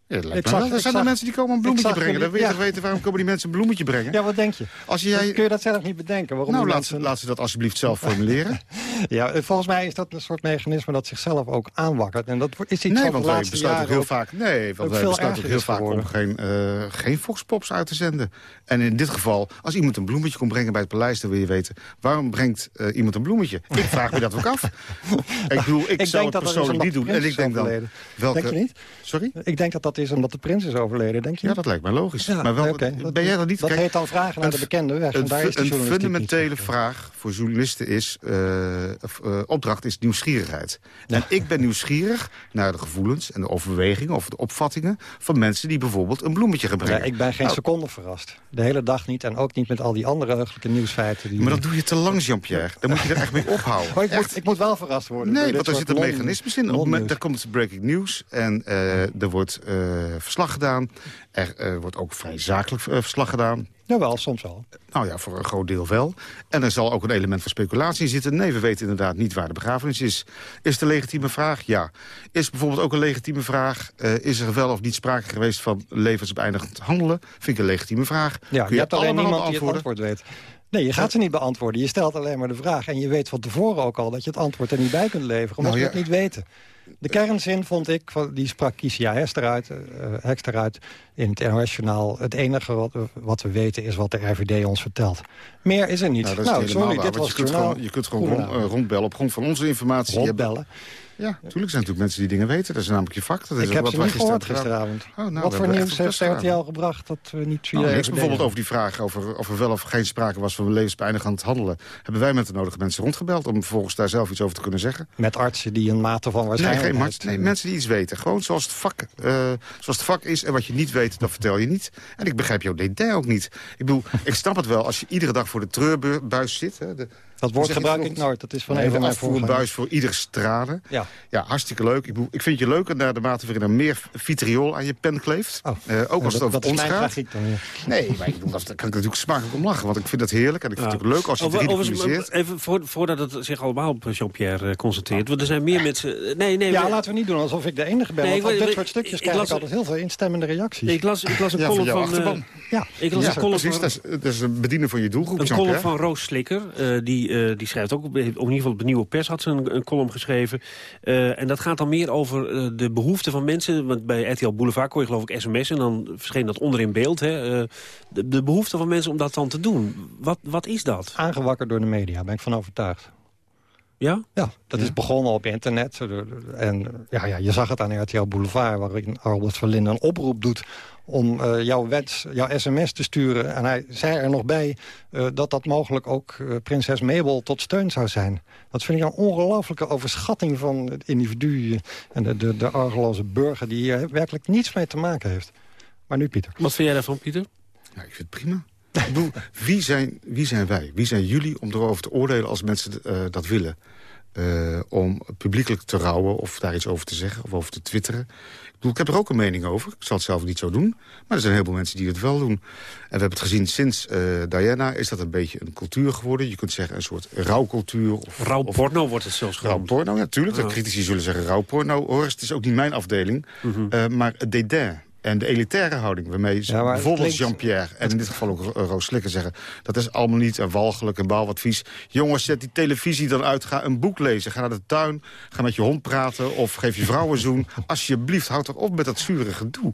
Ja, dat lijkt Ik me zag- wel. Er zijn zag- mensen die komen een bloemetje brengen. Dan wil je toch ja. weten waarom komen die mensen een bloemetje brengen? Ja, wat denk je? Als jij... Kun je dat zelf niet bedenken? Waarom Nou, laat, mensen... laat ze dat alsjeblieft zelf formuleren. Ja, eh, volgens mij is dat een soort mechanisme dat zichzelf ook aanwakkert. En dat is iets nee, van want de wij besluiten ook heel vaak... Nee, want wij besluiten ook heel vaak om geen, eh geen Foxpops uit te zenden. En in dit geval, als iemand een bloemetje komt brengen bij het paleis... dan wil je weten, waarom brengt eh, iemand een bloemetje? Ik vraag me dat ook af. ik bedoel, ik, Ik zou denk het persoonlijk niet doen. de En ik denk dan, welke... Denk je niet? Sorry? Ik denk dat dat is omdat de prins is overleden, denk je? Ja, dat lijkt mij logisch. Ja, maar wel, ben jij dat niet? Dat Kijk, heet dan vragen naar de bekende weg. en Een, daar is de een fundamentele niet. vraag voor journalisten is... eh, of, eh, opdracht is nieuwsgierigheid. En ik ben nieuwsgierig naar de gevoelens en de overwegingen... of de opvattingen van mensen die bijvoorbeeld een bloemetje gaan Ja, ik ben geen Nou, seconde verrast. De hele dag niet en ook niet met al die andere heugelijke nieuwsfeiten. Die... Maar dat doe je te lang, Jean-Pierre. Daar moet je er echt mee ophouden. Oh, ik, Echt. moet, ik moet wel verrast worden. Nee, want er zitten mechanismes in. Op het moment, daar komt breaking news en eh, er wordt eh, verslag gedaan. Er eh, wordt ook vrij zakelijk eh, verslag gedaan. Jawel, soms wel. Nou ja, voor een groot deel wel. En er zal ook een element van speculatie zitten. Nee, we weten inderdaad niet waar de begrafenis is. Is een legitieme vraag? Ja. Is bijvoorbeeld ook een legitieme vraag... eh, is er wel of niet sprake geweest van levensbeëindigend handelen? Vind ik een legitieme vraag. Ja, Kun je hebt alleen niemand die het antwoord weet. Nee, je gaat ze niet beantwoorden. Je stelt alleen maar de vraag. En je weet van tevoren ook al dat je het antwoord er niet bij kunt leveren. Omdat Nou, we het niet weten. De kernzin vond ik, die sprak Hester uit, eh, Hekster uit in het NOS-journaal. Het enige wat, we- wat we weten is wat de RVD ons vertelt. Meer is er niet. Nou, dat is nou, sorry, waar, dit was je kunt gewoon, je kunt gewoon rond, eh, rondbellen op grond van onze informatie. Je hebt- Rondbellen? Ja, natuurlijk zijn er natuurlijk mensen die dingen weten. Dat is namelijk je vak. Dat is Ik heb wat ze niet gehoord gisteravond. Oh, nou, wat voor nieuws heeft. RTL gebracht dat we niet via Nou, niks RVD bijvoorbeeld over die vraag over of er wel of geen sprake was van levensbeëindigend handelen. Hebben wij met de nodige mensen rondgebeld om vervolgens daar zelf iets over te kunnen zeggen? Met artsen die een mate van Nee, waarschijnlijkheid... geen arts, nee, mensen die iets weten. Gewoon zoals het, vak, eh, zoals het vak is en wat je niet weet, dat vertel je niet. En ik begrijp jouw detail ook niet. Ik bedoel, ik snap het wel als je iedere dag voor de treurbuis zit. Hè, de, Dat woord gebruik ik nooit. Dat is van een van mijn voorgangers. afvoerbuis voor ieder stralen. Ja. ja, hartstikke leuk. Ik, ik vind je leuker naar de mate waarin er meer vitriol aan je pen kleeft. Oh. Eh, ook als het dat, over dat is ons mijn gaat. tragiek dan weer. Nee, maar ik bedoel, daar kan ik natuurlijk smakelijk om lachen. Want ik vind dat heerlijk en ik vind Ja. het ook leuk als je het Over- overigens, ridiculiseert. Even voor, voordat het zich allemaal op Jean-Pierre eh, concentreert. Want er zijn meer mensen... Nee, nee. Ja, we- laten we niet doen alsof ik de enige ben. Nee, want ik- op dit soort stukjes ik krijg ik las- altijd heel veel instemmende reacties. Ik las, ik las een Ja, van column van... eh, ja, ik las Ja, een column precies. van... Dat is, dat is een bedienen van je doelgroep, Een column van Roos Slikker. eh, die, eh, die schrijft ook, op, in ieder geval op de Nieuwe Pers had ze een, een column geschreven. Eh, en dat gaat dan meer over eh, de behoeften van mensen. Want bij RTL Boulevard kon je geloof ik sms en dan verscheen dat onder in beeld. Hè, de, de behoefte van mensen om dat dan te doen. Wat, wat is dat? Aangewakkerd door de media, ben ik van overtuigd. Ja? Ja, dat is begonnen op internet. En ja, ja, je zag het aan RTL Boulevard... waarin Albert Verlinde een oproep doet om eh, jouw wens, jouw sms te sturen. En hij zei er nog bij eh, dat dat mogelijk ook eh, prinses Mabel tot steun zou zijn. Dat vind ik een ongelooflijke overschatting van het individu... en de, de, de argeloze burger die hier werkelijk niets mee te maken heeft. Maar nu Pieter. Wat vind jij daarvan, Pieter? Ja, ik vind het prima. Ik bedoel, wie zijn, wie zijn wij? Wie zijn jullie om erover te oordelen als mensen eh, dat willen? Eh, om publiekelijk te rouwen of daar iets over te zeggen of over te twitteren. Ik bedoel, ik heb er ook een mening over. Ik zal het zelf niet zo doen. Maar er zijn heel veel mensen die het wel doen. En we hebben het gezien sinds eh, Diana is dat een beetje een cultuur geworden. Je kunt zeggen een soort rouwcultuur. Of, Rouwporno wordt het zelfs genoemd. Rouwporno, natuurlijk. Ja. De critici zullen zeggen rouwporno. Hoor, het is ook niet mijn afdeling. Mhm. Maar het dédain en de elitaire houding waarmee ze Ja, bijvoorbeeld klinkt- Jean-Pierre... en in dit geval ook Ro- Roos Slikker zeggen... dat is allemaal niet en walgelijk en bouwadvies. Jongens, zet die televisie dan uit. Ga een boek lezen. Ga naar de tuin. Ga met je hond praten. Of geef je vrouw een zoen. Alsjeblieft, houd toch op met dat zure gedoe.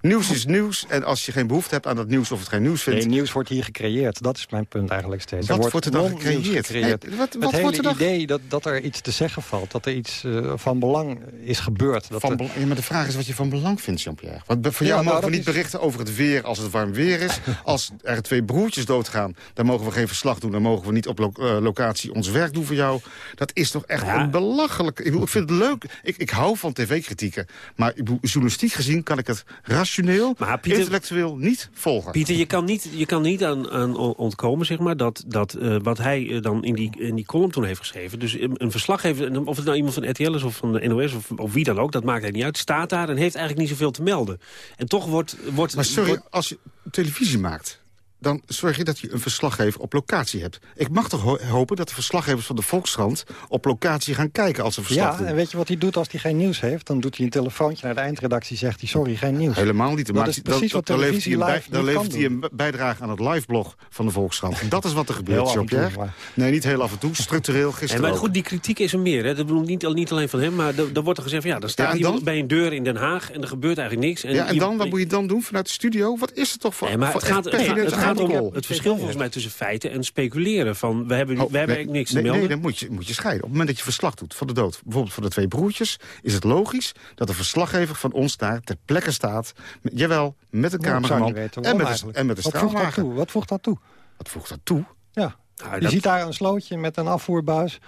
nieuws is nieuws. En als je geen behoefte hebt aan dat nieuws of het geen nieuws vindt... Nee, nieuws wordt hier gecreëerd. Dat is mijn punt eigenlijk steeds. Wat wordt er dan gecreëerd? gecreëerd. Nee, wat- het wat hele wordt er dan- idee dat, dat er iets te zeggen valt. Dat er iets eh, van belang is gebeurd. Dat Van belang- ja, maar de vraag is wat je van belang vindt, Jean-Pierre. Want voor Ja, jou nou, mogen we niet is- berichten over het weer als het warm weer is. Als er twee broertjes doodgaan, dan mogen we geen verslag doen. Dan mogen we niet op lo- eh, locatie ons werk doen voor jou. Dat is toch echt Ja. een belachelijk... Ik, bedoel, ik vind het leuk. Ik, ik hou van tv-kritieken. Maar journalistiek gezien kan ik het rationeel, Maar Pieter- intellectueel niet volgen. Pieter, je kan niet, je kan niet aan, aan ontkomen, zeg maar, dat, dat eh, wat hij eh, dan in die, in die column toen heeft geschreven... dus een, een verslaggever, of het nou iemand van RTL is of van de NOS of, of wie dan ook... dat maakt het niet uit, staat daar en heeft eigenlijk niet zoveel te melden. En toch wordt... wordt Maar sorry, wordt- als je televisie maakt... dan zorg je dat je een verslaggever op locatie hebt. Ik mag toch ho- hopen dat de verslaggevers van de Volkskrant... op locatie gaan kijken als ze verslag Ja, doen. en weet je wat hij doet als hij geen nieuws heeft? Dan doet hij een telefoontje naar de eindredactie zegt hij sorry, geen nieuws. Helemaal niet. Dan, Dat is hij- dan, precies wat dan levert hij televisie een, bij- dan levert hij een bijdrage aan het liveblog van de Volkskrant. Dat is wat er gebeurt, en Jean-Pierre. maar- Nee, niet heel af en toe. Structureel gisteren maar goed, die kritiek is er meer. Hè. Dat bedoel ik niet, niet alleen van hem, maar er er wordt er gezegd... van ja, er staat Ja, en iemand dan? bij een deur in Den Haag en er gebeurt eigenlijk niks. ja, en dan? Wat moet je dan doen vanuit de studio? Wat is het toch voor, Nee, maar het gaat, gaat, het om verschil volgens mij tussen feiten en speculeren. Van, we hebben, Oh, we hebben nee, niks te nee, melden. Nee, dan moet je, moet je scheiden. Op het moment dat je verslag doet van de dood... bijvoorbeeld van de twee broertjes... is het logisch dat de verslaggever van ons daar ter plekke staat... Met, jawel, met een cameraman weten en, met de, en met de Wat voegt dat straalwagen. toe? Wat voegt dat toe? Wat voegt dat toe? Ja, Nou, je dat- ziet daar een slootje met een afvoerbuis.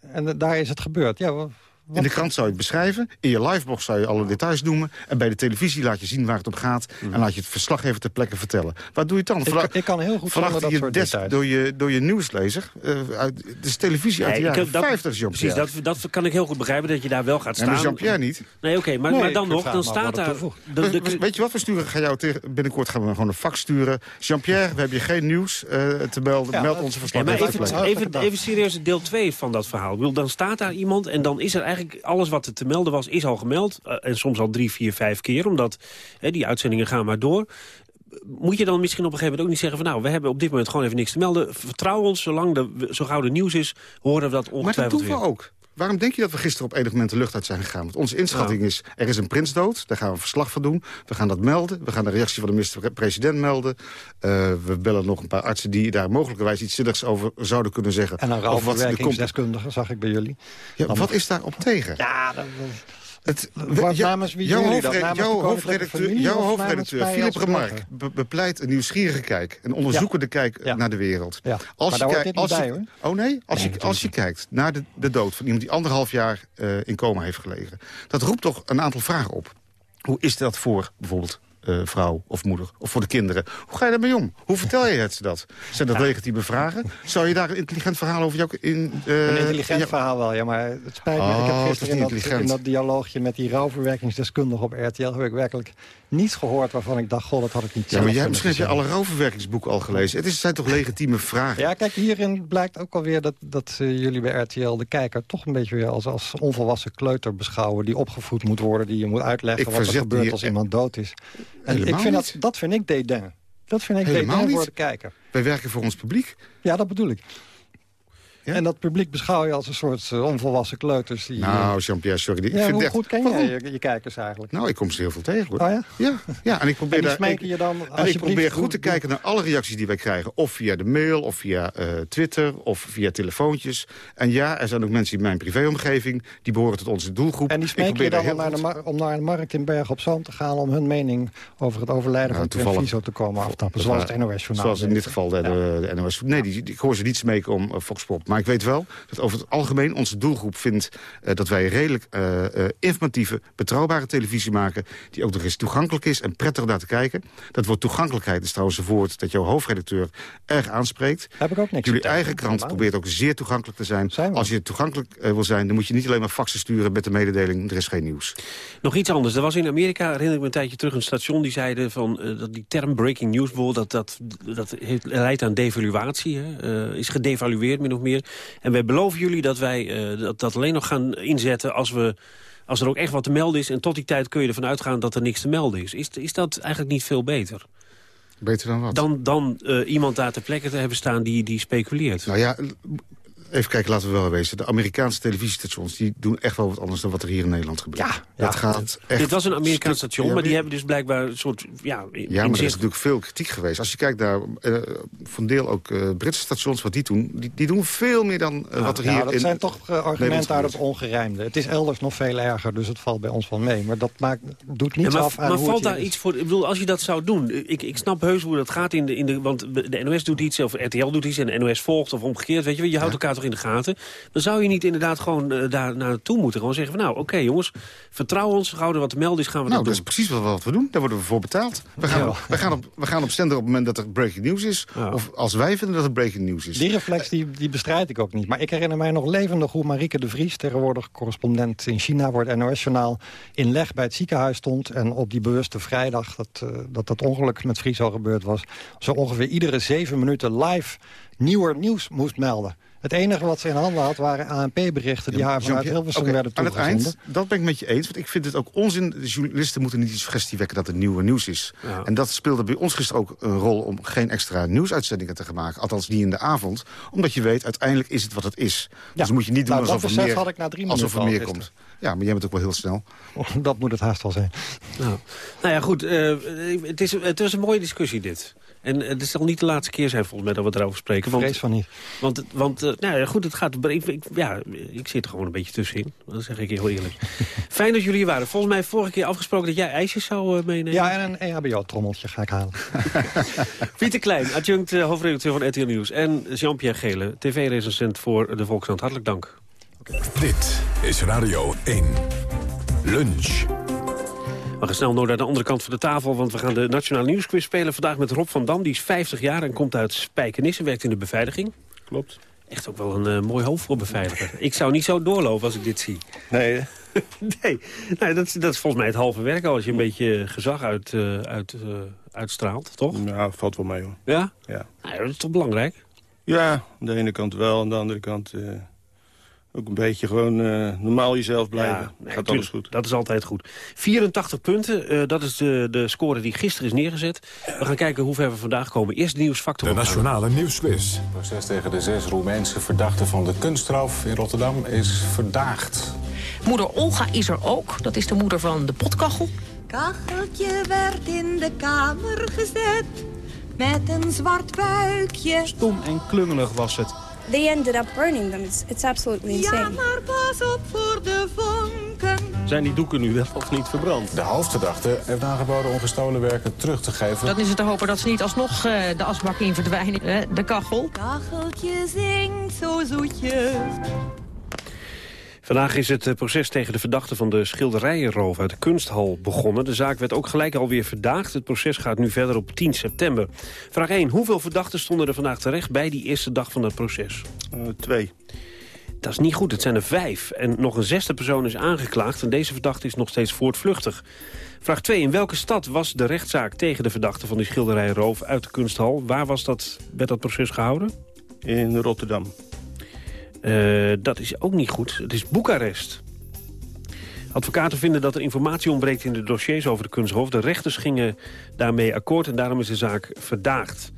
En daar is het gebeurd. Ja, In de krant zou je het beschrijven. In je liveblog zou je alle details noemen. En bij de televisie laat je zien waar het om gaat. En laat je het verslaggever ter plekke vertellen. Wat doe je dan? Ik, Vla- ik kan heel goed zonder dat je soort desk details. door je, door je nieuwslezer. eh, uit, het is televisie uit de jaren heb dat- 50, Jean-Pierre. Precies, dat, dat kan ik heel goed begrijpen, dat je daar wel gaat staan. maar Jean-Pierre niet. Nee, oké, maar, Nee, maar dan nog, dan staat daar... toevoegt. de- de- We- Weet je wat, we sturen ga jou tegen, binnenkort gaan we gewoon een fax sturen. Jean-Pierre, we hebben je geen nieuws eh, te melden. Ja, Meld onze Nee, verslaggever. maar even, even, even serieus deel 2 van dat verhaal. Ik bedoel, dan staat daar iemand en dan is er eigenlijk alles wat er te melden was, is al gemeld. Eh, en soms al drie, vier, vijf keer, omdat hè, die uitzendingen gaan maar door. moet je dan misschien op een gegeven moment ook niet zeggen... van nou, we hebben op dit moment gewoon even niks te melden. Vertrouw ons, zolang de, zo gauw de nieuws is, horen we dat ongetwijfeld Maar dat doen we weer. ook. Waarom denk je dat we gisteren op enig moment de lucht uit zijn gegaan? Want onze inschatting is, er is een prins dood. Daar gaan we een verslag van doen. We gaan dat melden. We gaan de reactie van de minister-president melden. Uh, we bellen nog een paar artsen die daar mogelijkerwijs iets zinnigs over zouden kunnen zeggen. En een rouwverwerkingsdeskundige zag ik bij jullie. Ja, wat is daar op tegen? Ja, dat, Het, Wat namens wie jouw hoofdredacteur, jouw of hoofdredacteur Philip be- bepleit een nieuwsgierige kijk. Een onderzoekende kijk eh, naar de wereld. Ja, Als maar je kijkt- dit niet als bij, je- hoor. Oh nee? Als, Nee, je, als je kijkt naar de, de dood van iemand die anderhalf jaar eh, in coma heeft gelegen. Dat roept toch een aantal vragen op. Hoe is dat voor bijvoorbeeld eh, vrouw of moeder of voor de kinderen? Hoe ga je daarmee om? Hoe vertel je het ze dat? Zijn dat legitieme vragen? Zou je daar een intelligent verhaal over jou in... eh, Een intelligent in verhaal wel, ja, maar het spijt me. ik Oh, heb is gisteren in dat, in dat dialoogje met die rouwverwerkingsdeskundige op RTL... heb ik werkelijk niets gehoord waarvan ik dacht, goh, dat had ik niet Ja, maar jij, misschien heb je alle rouwverwerkingsboeken al gelezen. Het is, zijn toch legitieme vragen? Ja, kijk, hierin blijkt ook alweer dat, dat eh, jullie bij RTL de kijker... toch een beetje weer als, als onvolwassen kleuter beschouwen... die opgevoed moet worden, die je moet uitleggen Ik wat er gebeurt als iemand dood is. Ik vind niet. dat, dat vind ik dédain. Dat vind ik Helemaal dédain voor de kijker. Wij werken voor ons publiek. Ja, dat bedoel ik. En dat publiek beschouw je als een soort eh, onvolwassen kleuters. Die, Nou, Jean-Pierre, sorry. Ik ja, vind hoe echt- goed ken jij je, je kijkers eigenlijk? Nou, ik kom ze heel veel tegen, hoor. Oh ja? Ja, ja en ik probeer, En die daar, ik, je dan en ik probeer goed te kijken naar alle reacties die wij krijgen. Of via de mail, of via eh, Twitter, of via telefoontjes. En ja, er zijn ook mensen in mijn privéomgeving... die behoren tot onze doelgroep. En die Ik smeken je dan om naar, de om naar de markt in Berg op Zoom te gaan... om hun mening over het overlijden Nou, van Trent toevallig- Viso te komen aftappen. Zoals het NOS-journaal. Zoals in dit geval de, de, de NOS. Nee, die, die, ik hoor ze niet smeken om uh, Fox Pop. Maar ik weet wel dat over het algemeen onze doelgroep vindt... uh, dat wij redelijk uh, uh, informatieve, betrouwbare televisie maken... die ook nog eens toegankelijk is en prettig om naar te kijken. Dat woord toegankelijkheid is trouwens een woord dat jouw hoofdredacteur erg aanspreekt. Heb ik ook niks Jullie eigen krant probeert ook zeer toegankelijk te zijn. Als je toegankelijk uh, wil zijn, dan moet je niet alleen maar faxen sturen... met de mededeling, er is geen nieuws. Nog iets anders. Er was in Amerika, herinner ik me een tijdje terug... een station die zeiden van, uh, dat die term breaking news... bijvoorbeeld, dat, dat, dat heeft, leidt aan devaluatie. Hè? Uh, is gedevalueerd, min of meer. En wij beloven jullie dat wij uh, dat, dat alleen nog gaan inzetten... als, we, als er ook echt wat te melden is. En tot die tijd kun je ervan uitgaan dat er niks te melden is. Is, is dat eigenlijk niet veel beter? Beter dan wat? Dan, dan uh, iemand daar ter plekke te hebben staan die, die speculeert. Nou ja, even kijken, laten we wel wezen. De Amerikaanse televisiestations die doen echt wel wat anders dan wat er hier in Nederland gebeurt. Ja, dat ja. gaat echt... Dit was een Amerikaans station, Ja, maar die hebben dus blijkbaar een soort... Ja, ja maar er is natuurlijk veel kritiek geweest. Als je kijkt naar, uh, van deel ook uh, Britse stations, wat die doen... die, die doen veel meer dan uh, wat er ja, hier dat in zijn toch argumenten uit het ongerijmde. Het is elders nog veel erger, dus het valt bij ons wel mee. Maar dat maakt, doet niets ja, maar, af aan Maar hoe valt het daar iets voor... Ik bedoel, als je dat zou doen... Ik, ik snap heus hoe dat gaat in de... In de want de NOS doet iets, of RTL doet iets... en de NOS volgt, of omgekeerd, weet je wel. Je houdt ja. elkaar toch in de gaten dan zou je niet inderdaad gewoon uh, daar naartoe moeten. Gewoon zeggen van nou, oké okay, jongens, vertrouw ons. Gauw er wat te melden is, gaan we nou, dat doen. dat is precies wat we doen. Daar worden we voor betaald. We gaan, ja. op, we gaan, op, we gaan op zender op het moment dat er breaking news is. Ja. Of als wij vinden dat er breaking news is. Die reflex die, die bestrijd ik ook niet. Maar ik herinner mij nog levendig hoe Marieke de Vries... tegenwoordig correspondent in China voor het NOS-journaal... in leg bij het ziekenhuis stond. En op die bewuste vrijdag dat uh, dat, dat ongeluk met Friso gebeurd was... zo ongeveer iedere zeven minuten live nieuwer nieuws moest melden. Het enige wat ze in handen had waren ANP-berichten... die ja, haar vanuit Hilversum okay, werden toegezonden. Aan het eind, dat ben ik met je eens. Want ik vind het ook onzin. De journalisten moeten niet die suggestie wekken dat het nieuwe nieuws is. Ja. En dat speelde bij ons gisteren ook een rol... om geen extra nieuwsuitzendingen te gaan maken. Althans, niet in de avond. Omdat je weet, uiteindelijk is het wat het is. Ja. Dus moet je niet doen nou, alsof er meer, had ik na drie alsof er meer komt. Ja, maar jij bent ook wel heel snel. Oh, dat moet het haast wel zijn. Nou, nou ja, goed. Uh, het, is, het was een mooie discussie, dit. En het zal niet de laatste keer zijn volgens mij dat we erover spreken. Want, Vrees van niet. Want, want uh, nou ja, goed, het gaat... Ik, ik, ja, ik zit er gewoon een beetje tussenin. Dat zeg ik heel eerlijk. Fijn dat jullie hier waren. Volgens mij vorige keer afgesproken dat jij ijsjes zou uh, meenemen. Ja, en een EHBO-trommeltje ga ik halen. Pieter Klein, adjunct uh, hoofdredacteur van RTL Nieuws. En Jean-Pierre Gele, tv-recensent voor de Volkskrant. Hartelijk dank. Okay. Dit is Radio 1. Lunch. We gaan snel door naar de andere kant van de tafel... want we gaan de Nationale Nieuwsquiz spelen vandaag met Rob van Dam. Die is 50 jaar en komt uit Spijkenisse, werkt in de beveiliging. Klopt. Echt ook wel een uh, mooi hoofd voor beveiliger. ik zou niet zo doorlopen als ik dit zie. Nee, nee, nee dat, dat, is volgens mij het halve werk al... als je een beetje gezag uit, uh, uit, uh, uitstraalt, toch? Nou, valt wel mee, hoor. Ja? Ja. Nou, dat is toch belangrijk? Ja, aan de ene kant wel, aan de andere kant... Ook een beetje gewoon uh, normaal jezelf blijven. Ja, nee, Gaat alles goed. Dat is altijd goed. 84 punten, uh, dat is de, de score die gisteren is neergezet. We gaan kijken hoe ver we vandaag komen. Eerst de nieuwsfactor. De Nationale Nieuwsquiz. Het proces tegen de zes Roemeense verdachten van de kunstroof in Rotterdam is verdaagd. Moeder Olga is er ook. Dat is de moeder van de potkachel. Kacheltje werd in de kamer gezet met een zwart buikje. Stom en klungelig was het. They ended up burning them. It's, it's absolutely insane. Ja, maar pas op voor de vonken. Zijn die doeken nu wel of niet verbrand? De hoofdverdachte heeft aangeboden om gestolen werken terug te geven. Dan is het te hopen dat ze niet alsnog uh, de asbak in verdwijnen. Uh, de kachel. Kacheltje zingt zo zoetjes. Vandaag is het proces tegen de verdachte van de schilderijenroof uit de kunsthal begonnen. De zaak werd ook gelijk alweer verdaagd. Het proces gaat nu verder op 10 september. Vraag 1. Hoeveel verdachten stonden er vandaag terecht bij die eerste dag van het proces? Uh, twee. Dat is niet goed, het zijn er vijf. En nog een zesde persoon is aangeklaagd en deze verdachte is nog steeds voortvluchtig. Vraag 2. In welke stad was de rechtszaak tegen de verdachte van die schilderijenroof uit de kunsthal? Waar was dat, werd dat proces gehouden? In Rotterdam. Uh, dat is ook niet goed. Het is Boekarest. Advocaten vinden dat er informatie ontbreekt in de dossiers over de kunsthof. De rechters gingen daarmee akkoord en daarom is de zaak verdaagd.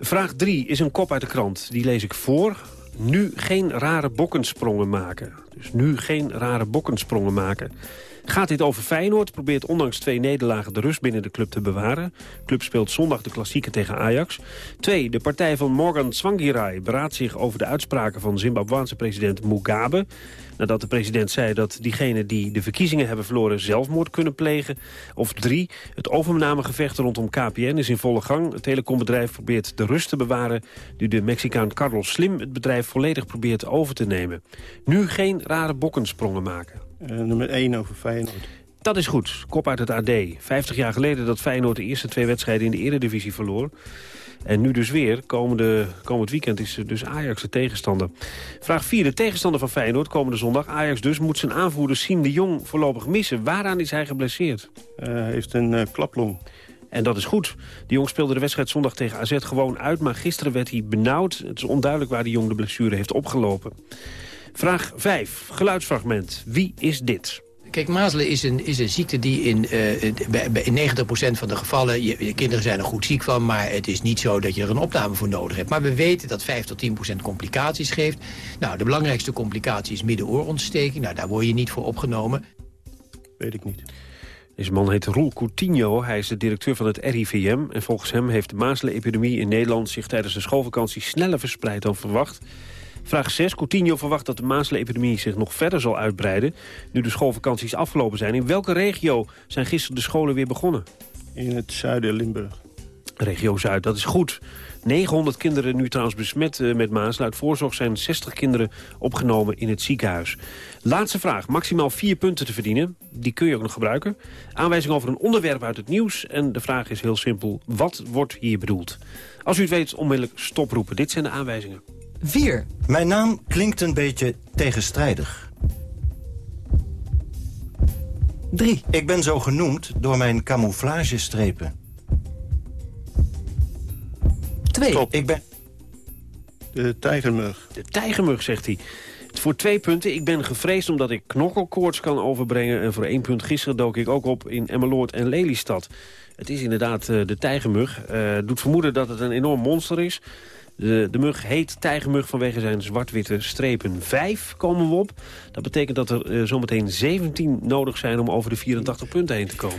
Vraag 3 is een kop uit de krant. Die lees ik voor. Nu geen rare bokkensprongen maken. Dus nu geen rare bokkensprongen maken. Gaat dit over Feyenoord, probeert ondanks twee nederlagen de rust binnen de club te bewaren. De club speelt zondag de klassieke tegen Ajax. 2. De partij van Morgan Tsvangirai beraadt zich over de uitspraken van Zimbabwaanse president Mugabe. Nadat de president zei dat diegenen die de verkiezingen hebben verloren zelfmoord kunnen plegen. Of 3. Het overnamegevecht rondom KPN is in volle gang. Het telecombedrijf probeert de rust te bewaren... nu de Mexicaan Carlos Slim het bedrijf volledig probeert over te nemen. Nu geen rare bokkensprongen maken. Uh, nummer 1 over Feyenoord. Dat is goed. Kop uit het AD. 50 jaar geleden dat Feyenoord de eerste twee wedstrijden in de eredivisie verloor. En nu dus weer. Komende, komend weekend is dus Ajax de tegenstander. Vraag 4. De tegenstander van Feyenoord komende zondag. Ajax dus moet zijn aanvoerder Siem de Jong voorlopig missen. Waaraan is hij geblesseerd? Hij uh, heeft een uh, klaplong. En dat is goed. De Jong speelde de wedstrijd zondag tegen AZ gewoon uit... maar gisteren werd hij benauwd. Het is onduidelijk waar de Jong de blessure heeft opgelopen. Vraag 5. Geluidsfragment. Wie is dit? Kijk, mazelen is een, is een ziekte die in, uh, bij, bij 90% van de gevallen... Je, je, kinderen zijn er goed ziek van, maar het is niet zo dat je er een opname voor nodig hebt. Maar we weten dat 5 tot 10% complicaties geeft. Nou, de belangrijkste complicatie is middenoorontsteking. Nou, daar word je niet voor opgenomen. Weet ik niet. Deze man heet Roel Coutinho. Hij is de directeur van het RIVM. En volgens hem heeft de mazelenepidemie in Nederland... zich tijdens de schoolvakantie sneller verspreid dan verwacht. Vraag 6. Coutinho verwacht dat de mazelenepidemie zich nog verder zal uitbreiden... nu de schoolvakanties afgelopen zijn. In welke regio zijn gisteren de scholen weer begonnen? In het zuiden Limburg. Regio Zuid, dat is goed. 900 kinderen nu trouwens besmet uh, met mazelen. Uit voorzorg zijn 60 kinderen opgenomen in het ziekenhuis. Laatste vraag. Maximaal vier punten te verdienen. Die kun je ook nog gebruiken. Aanwijzing over een onderwerp uit het nieuws. En de vraag is heel simpel. Wat wordt hier bedoeld? Als u het weet, onmiddellijk stoproepen. Dit zijn de aanwijzingen. 4. Mijn naam klinkt een beetje tegenstrijdig. 3. Ik ben zo genoemd door mijn camouflagestrepen. 2. Stop. Ik ben... De tijgermug. De tijgermug, zegt hij. Voor twee punten. Ik ben gevreesd omdat ik knokkelkoorts kan overbrengen. En voor één punt gisteren dook ik ook op in Emmeloord en Lelystad. Het is inderdaad uh, de tijgermug. Uh, doet vermoeden dat het een enorm monster is. De, de mug heet tijgermug vanwege zijn zwart-witte strepen. Vijf komen we op. Dat betekent dat er uh, zometeen 17 nodig zijn om over de 84 punten heen te komen.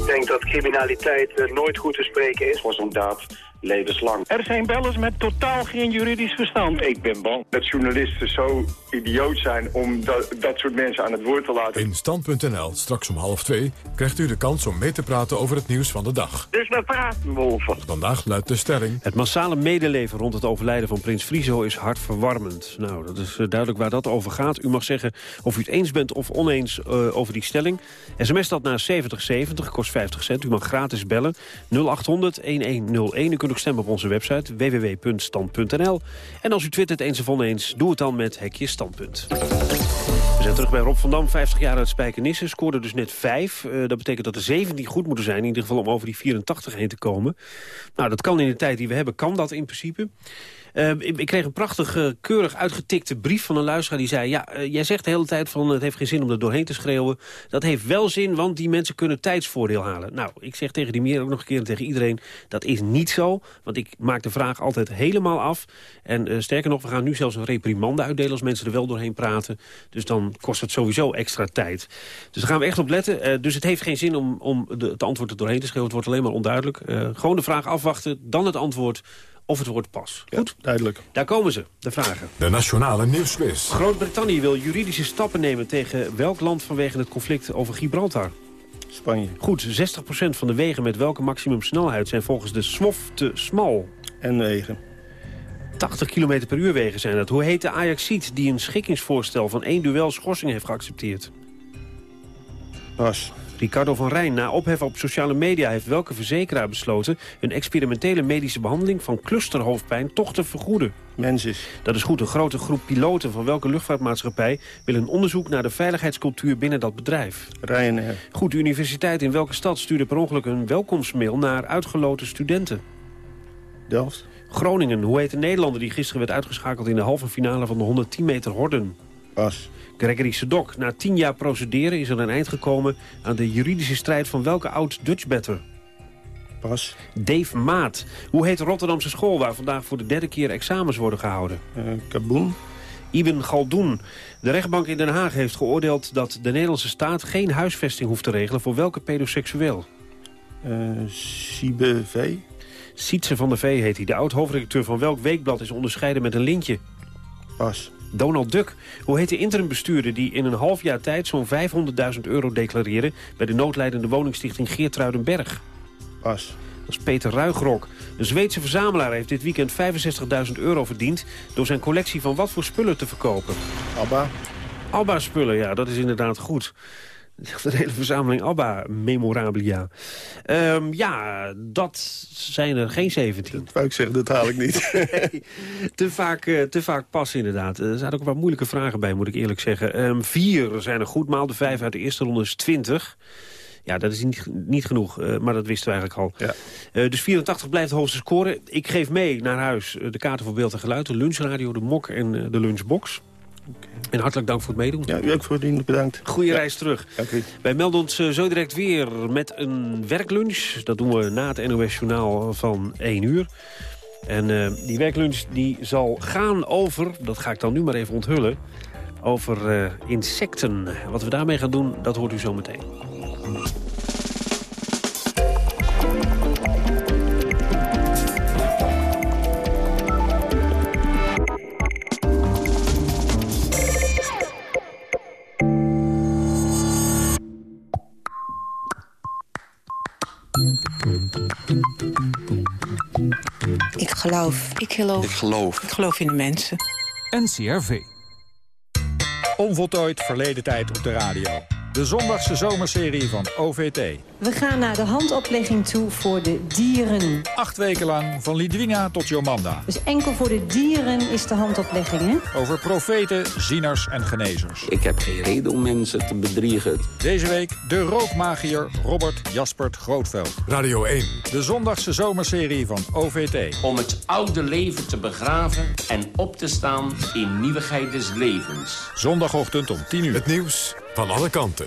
Ik denk dat criminaliteit uh, nooit goed te spreken is. voor zo'n daad levenslang. Er zijn bellers met totaal geen juridisch verstand. Ik ben bang dat journalisten zo idioot zijn om dat, dat soort mensen aan het woord te laten. In Stand.nl, straks om half twee, krijgt u de kans om mee te praten over het nieuws van de dag. Dus we praten, Wolven. Vandaag luidt de stelling... Het massale medeleven rond het overlijden van prins Friso is hartverwarmend. Nou, dat is duidelijk waar dat over gaat. U mag zeggen of u het eens bent of oneens uh, over die stelling. SMS dat naar 7070, kost 50 cent. U mag gratis bellen. 0800 1101. U kunt ook op onze website www.stand.nl. En als u twittert eens of oneens, doe het dan met hekje standpunt. We zijn terug bij Rob van Dam, 50 jaar uit Spijkenisse. Scoorde dus net 5. Uh, dat betekent dat er 17 goed moeten zijn. In ieder geval om over die 84 heen te komen. Nou, dat kan in de tijd die we hebben, kan dat in principe. Uh, ik, kreeg een prachtig, uh, keurig uitgetikte brief van een luisteraar die zei... ja, jij zegt de hele tijd van het heeft geen zin om er doorheen te schreeuwen. Dat heeft wel zin, want die mensen kunnen tijdsvoordeel halen. Nou, ik zeg tegen die meer ook nog een keer en tegen iedereen... dat is niet zo, want ik maak de vraag altijd helemaal af. En sterker nog, we gaan nu zelfs een reprimande uitdelen... als mensen er wel doorheen praten. Dus dan kost het sowieso extra tijd. Dus daar gaan we echt op letten. dus het heeft geen zin om, om de, het antwoord er doorheen te schreeuwen. Het wordt alleen maar onduidelijk. gewoon de vraag afwachten, dan het antwoord of het wordt pas. Goed? duidelijk. Daar komen ze, de vragen. De Nationale Nieuwsquiz. Groot-Brittannië wil juridische stappen nemen tegen welk land vanwege het conflict over Gibraltar? Spanje. Goed, 60% van de wegen met welke maximumsnelheid zijn volgens de SWOF te smal? En wegen. 80 km per uur wegen zijn dat. Hoe heet de Ajaxiet die een schikkingsvoorstel van één duel schorsing heeft geaccepteerd? Pas. Ricardo van Rijn, na ophef op sociale media... heeft welke verzekeraar besloten... een experimentele medische behandeling van clusterhoofdpijn toch te vergoeden? Mensis. Dat is goed. Een grote groep piloten van welke luchtvaartmaatschappij... wil een onderzoek naar de veiligheidscultuur binnen dat bedrijf? Ryanair. Goed. De universiteit in welke stad stuurde per ongeluk een welkomstmail... naar uitgeloten studenten? Delft. Groningen. Hoe heet de Nederlander die gisteren werd uitgeschakeld... in de halve finale van de 110 meter horden? Pas. Gregory Sedok. Na tien jaar procederen is er een eind gekomen aan de juridische strijd van welke oud-Dutchbatter? Pas. Dave Maat. Hoe heet de Rotterdamse school waar vandaag voor de derde keer examens worden gehouden? Uh, Kaboen. Ibn Galdoen. De rechtbank in Den Haag heeft geoordeeld dat de Nederlandse staat geen huisvesting hoeft te regelen voor welke pedoseksueel? Uh, Siebe V. Sietse van der V heet hij. De oud-hoofdredacteur van welk weekblad is onderscheiden met een lintje? Pas. Donald Duck. Hoe heet de interimbestuurder die in een half jaar tijd zo'n 500.000 euro declareerde... bij de noodlijdende woningstichting Geertruidenberg? Pas. Dat is Peter Ruigrok. Een Zweedse verzamelaar heeft dit weekend 65.000 euro verdiend... door zijn collectie van wat voor spullen te verkopen? Abba. Abba-spullen, ja, dat is inderdaad goed. De hele verzameling ABBA-memorabilia. Um, ja, dat zijn er geen 17. Dat wou ik zeggen, dat haal ik niet. nee, te, vaak, uh, te vaak pas inderdaad. Er zaten ook wat moeilijke vragen bij, moet ik eerlijk zeggen. Um, vier zijn er goed, maal de vijf uit de eerste ronde is 20. Ja, dat is niet, niet genoeg, uh, maar dat wisten we eigenlijk al. Ja. Uh, dus 84 blijft de hoogste score. Ik geef mee naar huis de kaarten voor beeld en geluid, de lunchradio, de mok en de lunchbox. Okay. En hartelijk dank voor het meedoen. Ja, u ook voor het bedankt. Goeie ja. reis terug. Dank u. Wij melden ons uh, zo direct weer met een werklunch. Dat doen we na het NOS-journaal van 1 uur. En uh, die werklunch die zal gaan over, dat ga ik dan nu maar even onthullen... over uh, insecten. Wat we daarmee gaan doen, dat hoort u zo meteen. Geloof. Ik geloof. Ik geloof. Ik geloof in de mensen. NCRV. Onvoltooid verleden tijd op de radio. De zondagse zomerserie van OVT. We gaan naar de handoplegging toe voor de dieren. Acht weken lang, van Lidwina tot Jomanda. Dus enkel voor de dieren is de handoplegging, hè? Over profeten, zieners en genezers. Ik heb geen reden om mensen te bedriegen. Deze week de rookmagier Robert Jaspert Grootveld. Radio 1. De zondagse zomerserie van OVT. Om het oude leven te begraven en op te staan in nieuwigheid des levens. Zondagochtend om 10 uur. Het nieuws van alle kanten.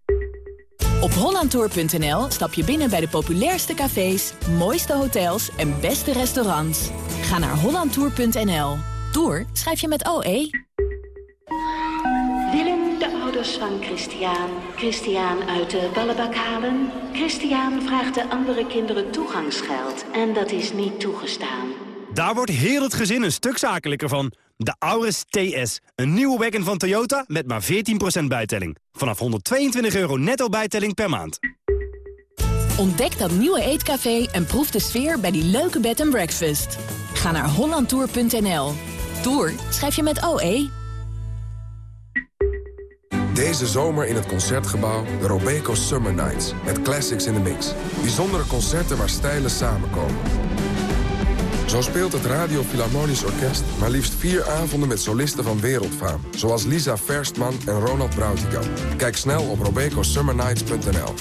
Op hollandtour.nl stap je binnen bij de populairste cafés, mooiste hotels en beste restaurants. Ga naar hollandtour.nl. Tour schrijf je met OE. Willem de ouders van Christian, Christian uit de ballenbak halen. Christian vraagt de andere kinderen toegangsgeld en dat is niet toegestaan. Daar wordt heel het gezin een stuk zakelijker van. De Auris TS, een nieuwe wagon van Toyota met maar 14% bijtelling. Vanaf 122 euro netto bijtelling per maand. Ontdek dat nieuwe eetcafé en proef de sfeer bij die leuke bed and breakfast. Ga naar hollandtour.nl. Tour schrijf je met OE. Deze zomer in het Concertgebouw de Robeco Summer Nights. Met classics in the mix. Bijzondere concerten waar stijlen samenkomen. Zo speelt het Radio Philharmonisch Orkest maar liefst vier avonden met solisten van wereldfaam. Zoals Lisa Verstman en Ronald Brautigam. Kijk snel op robecosummernights.nl.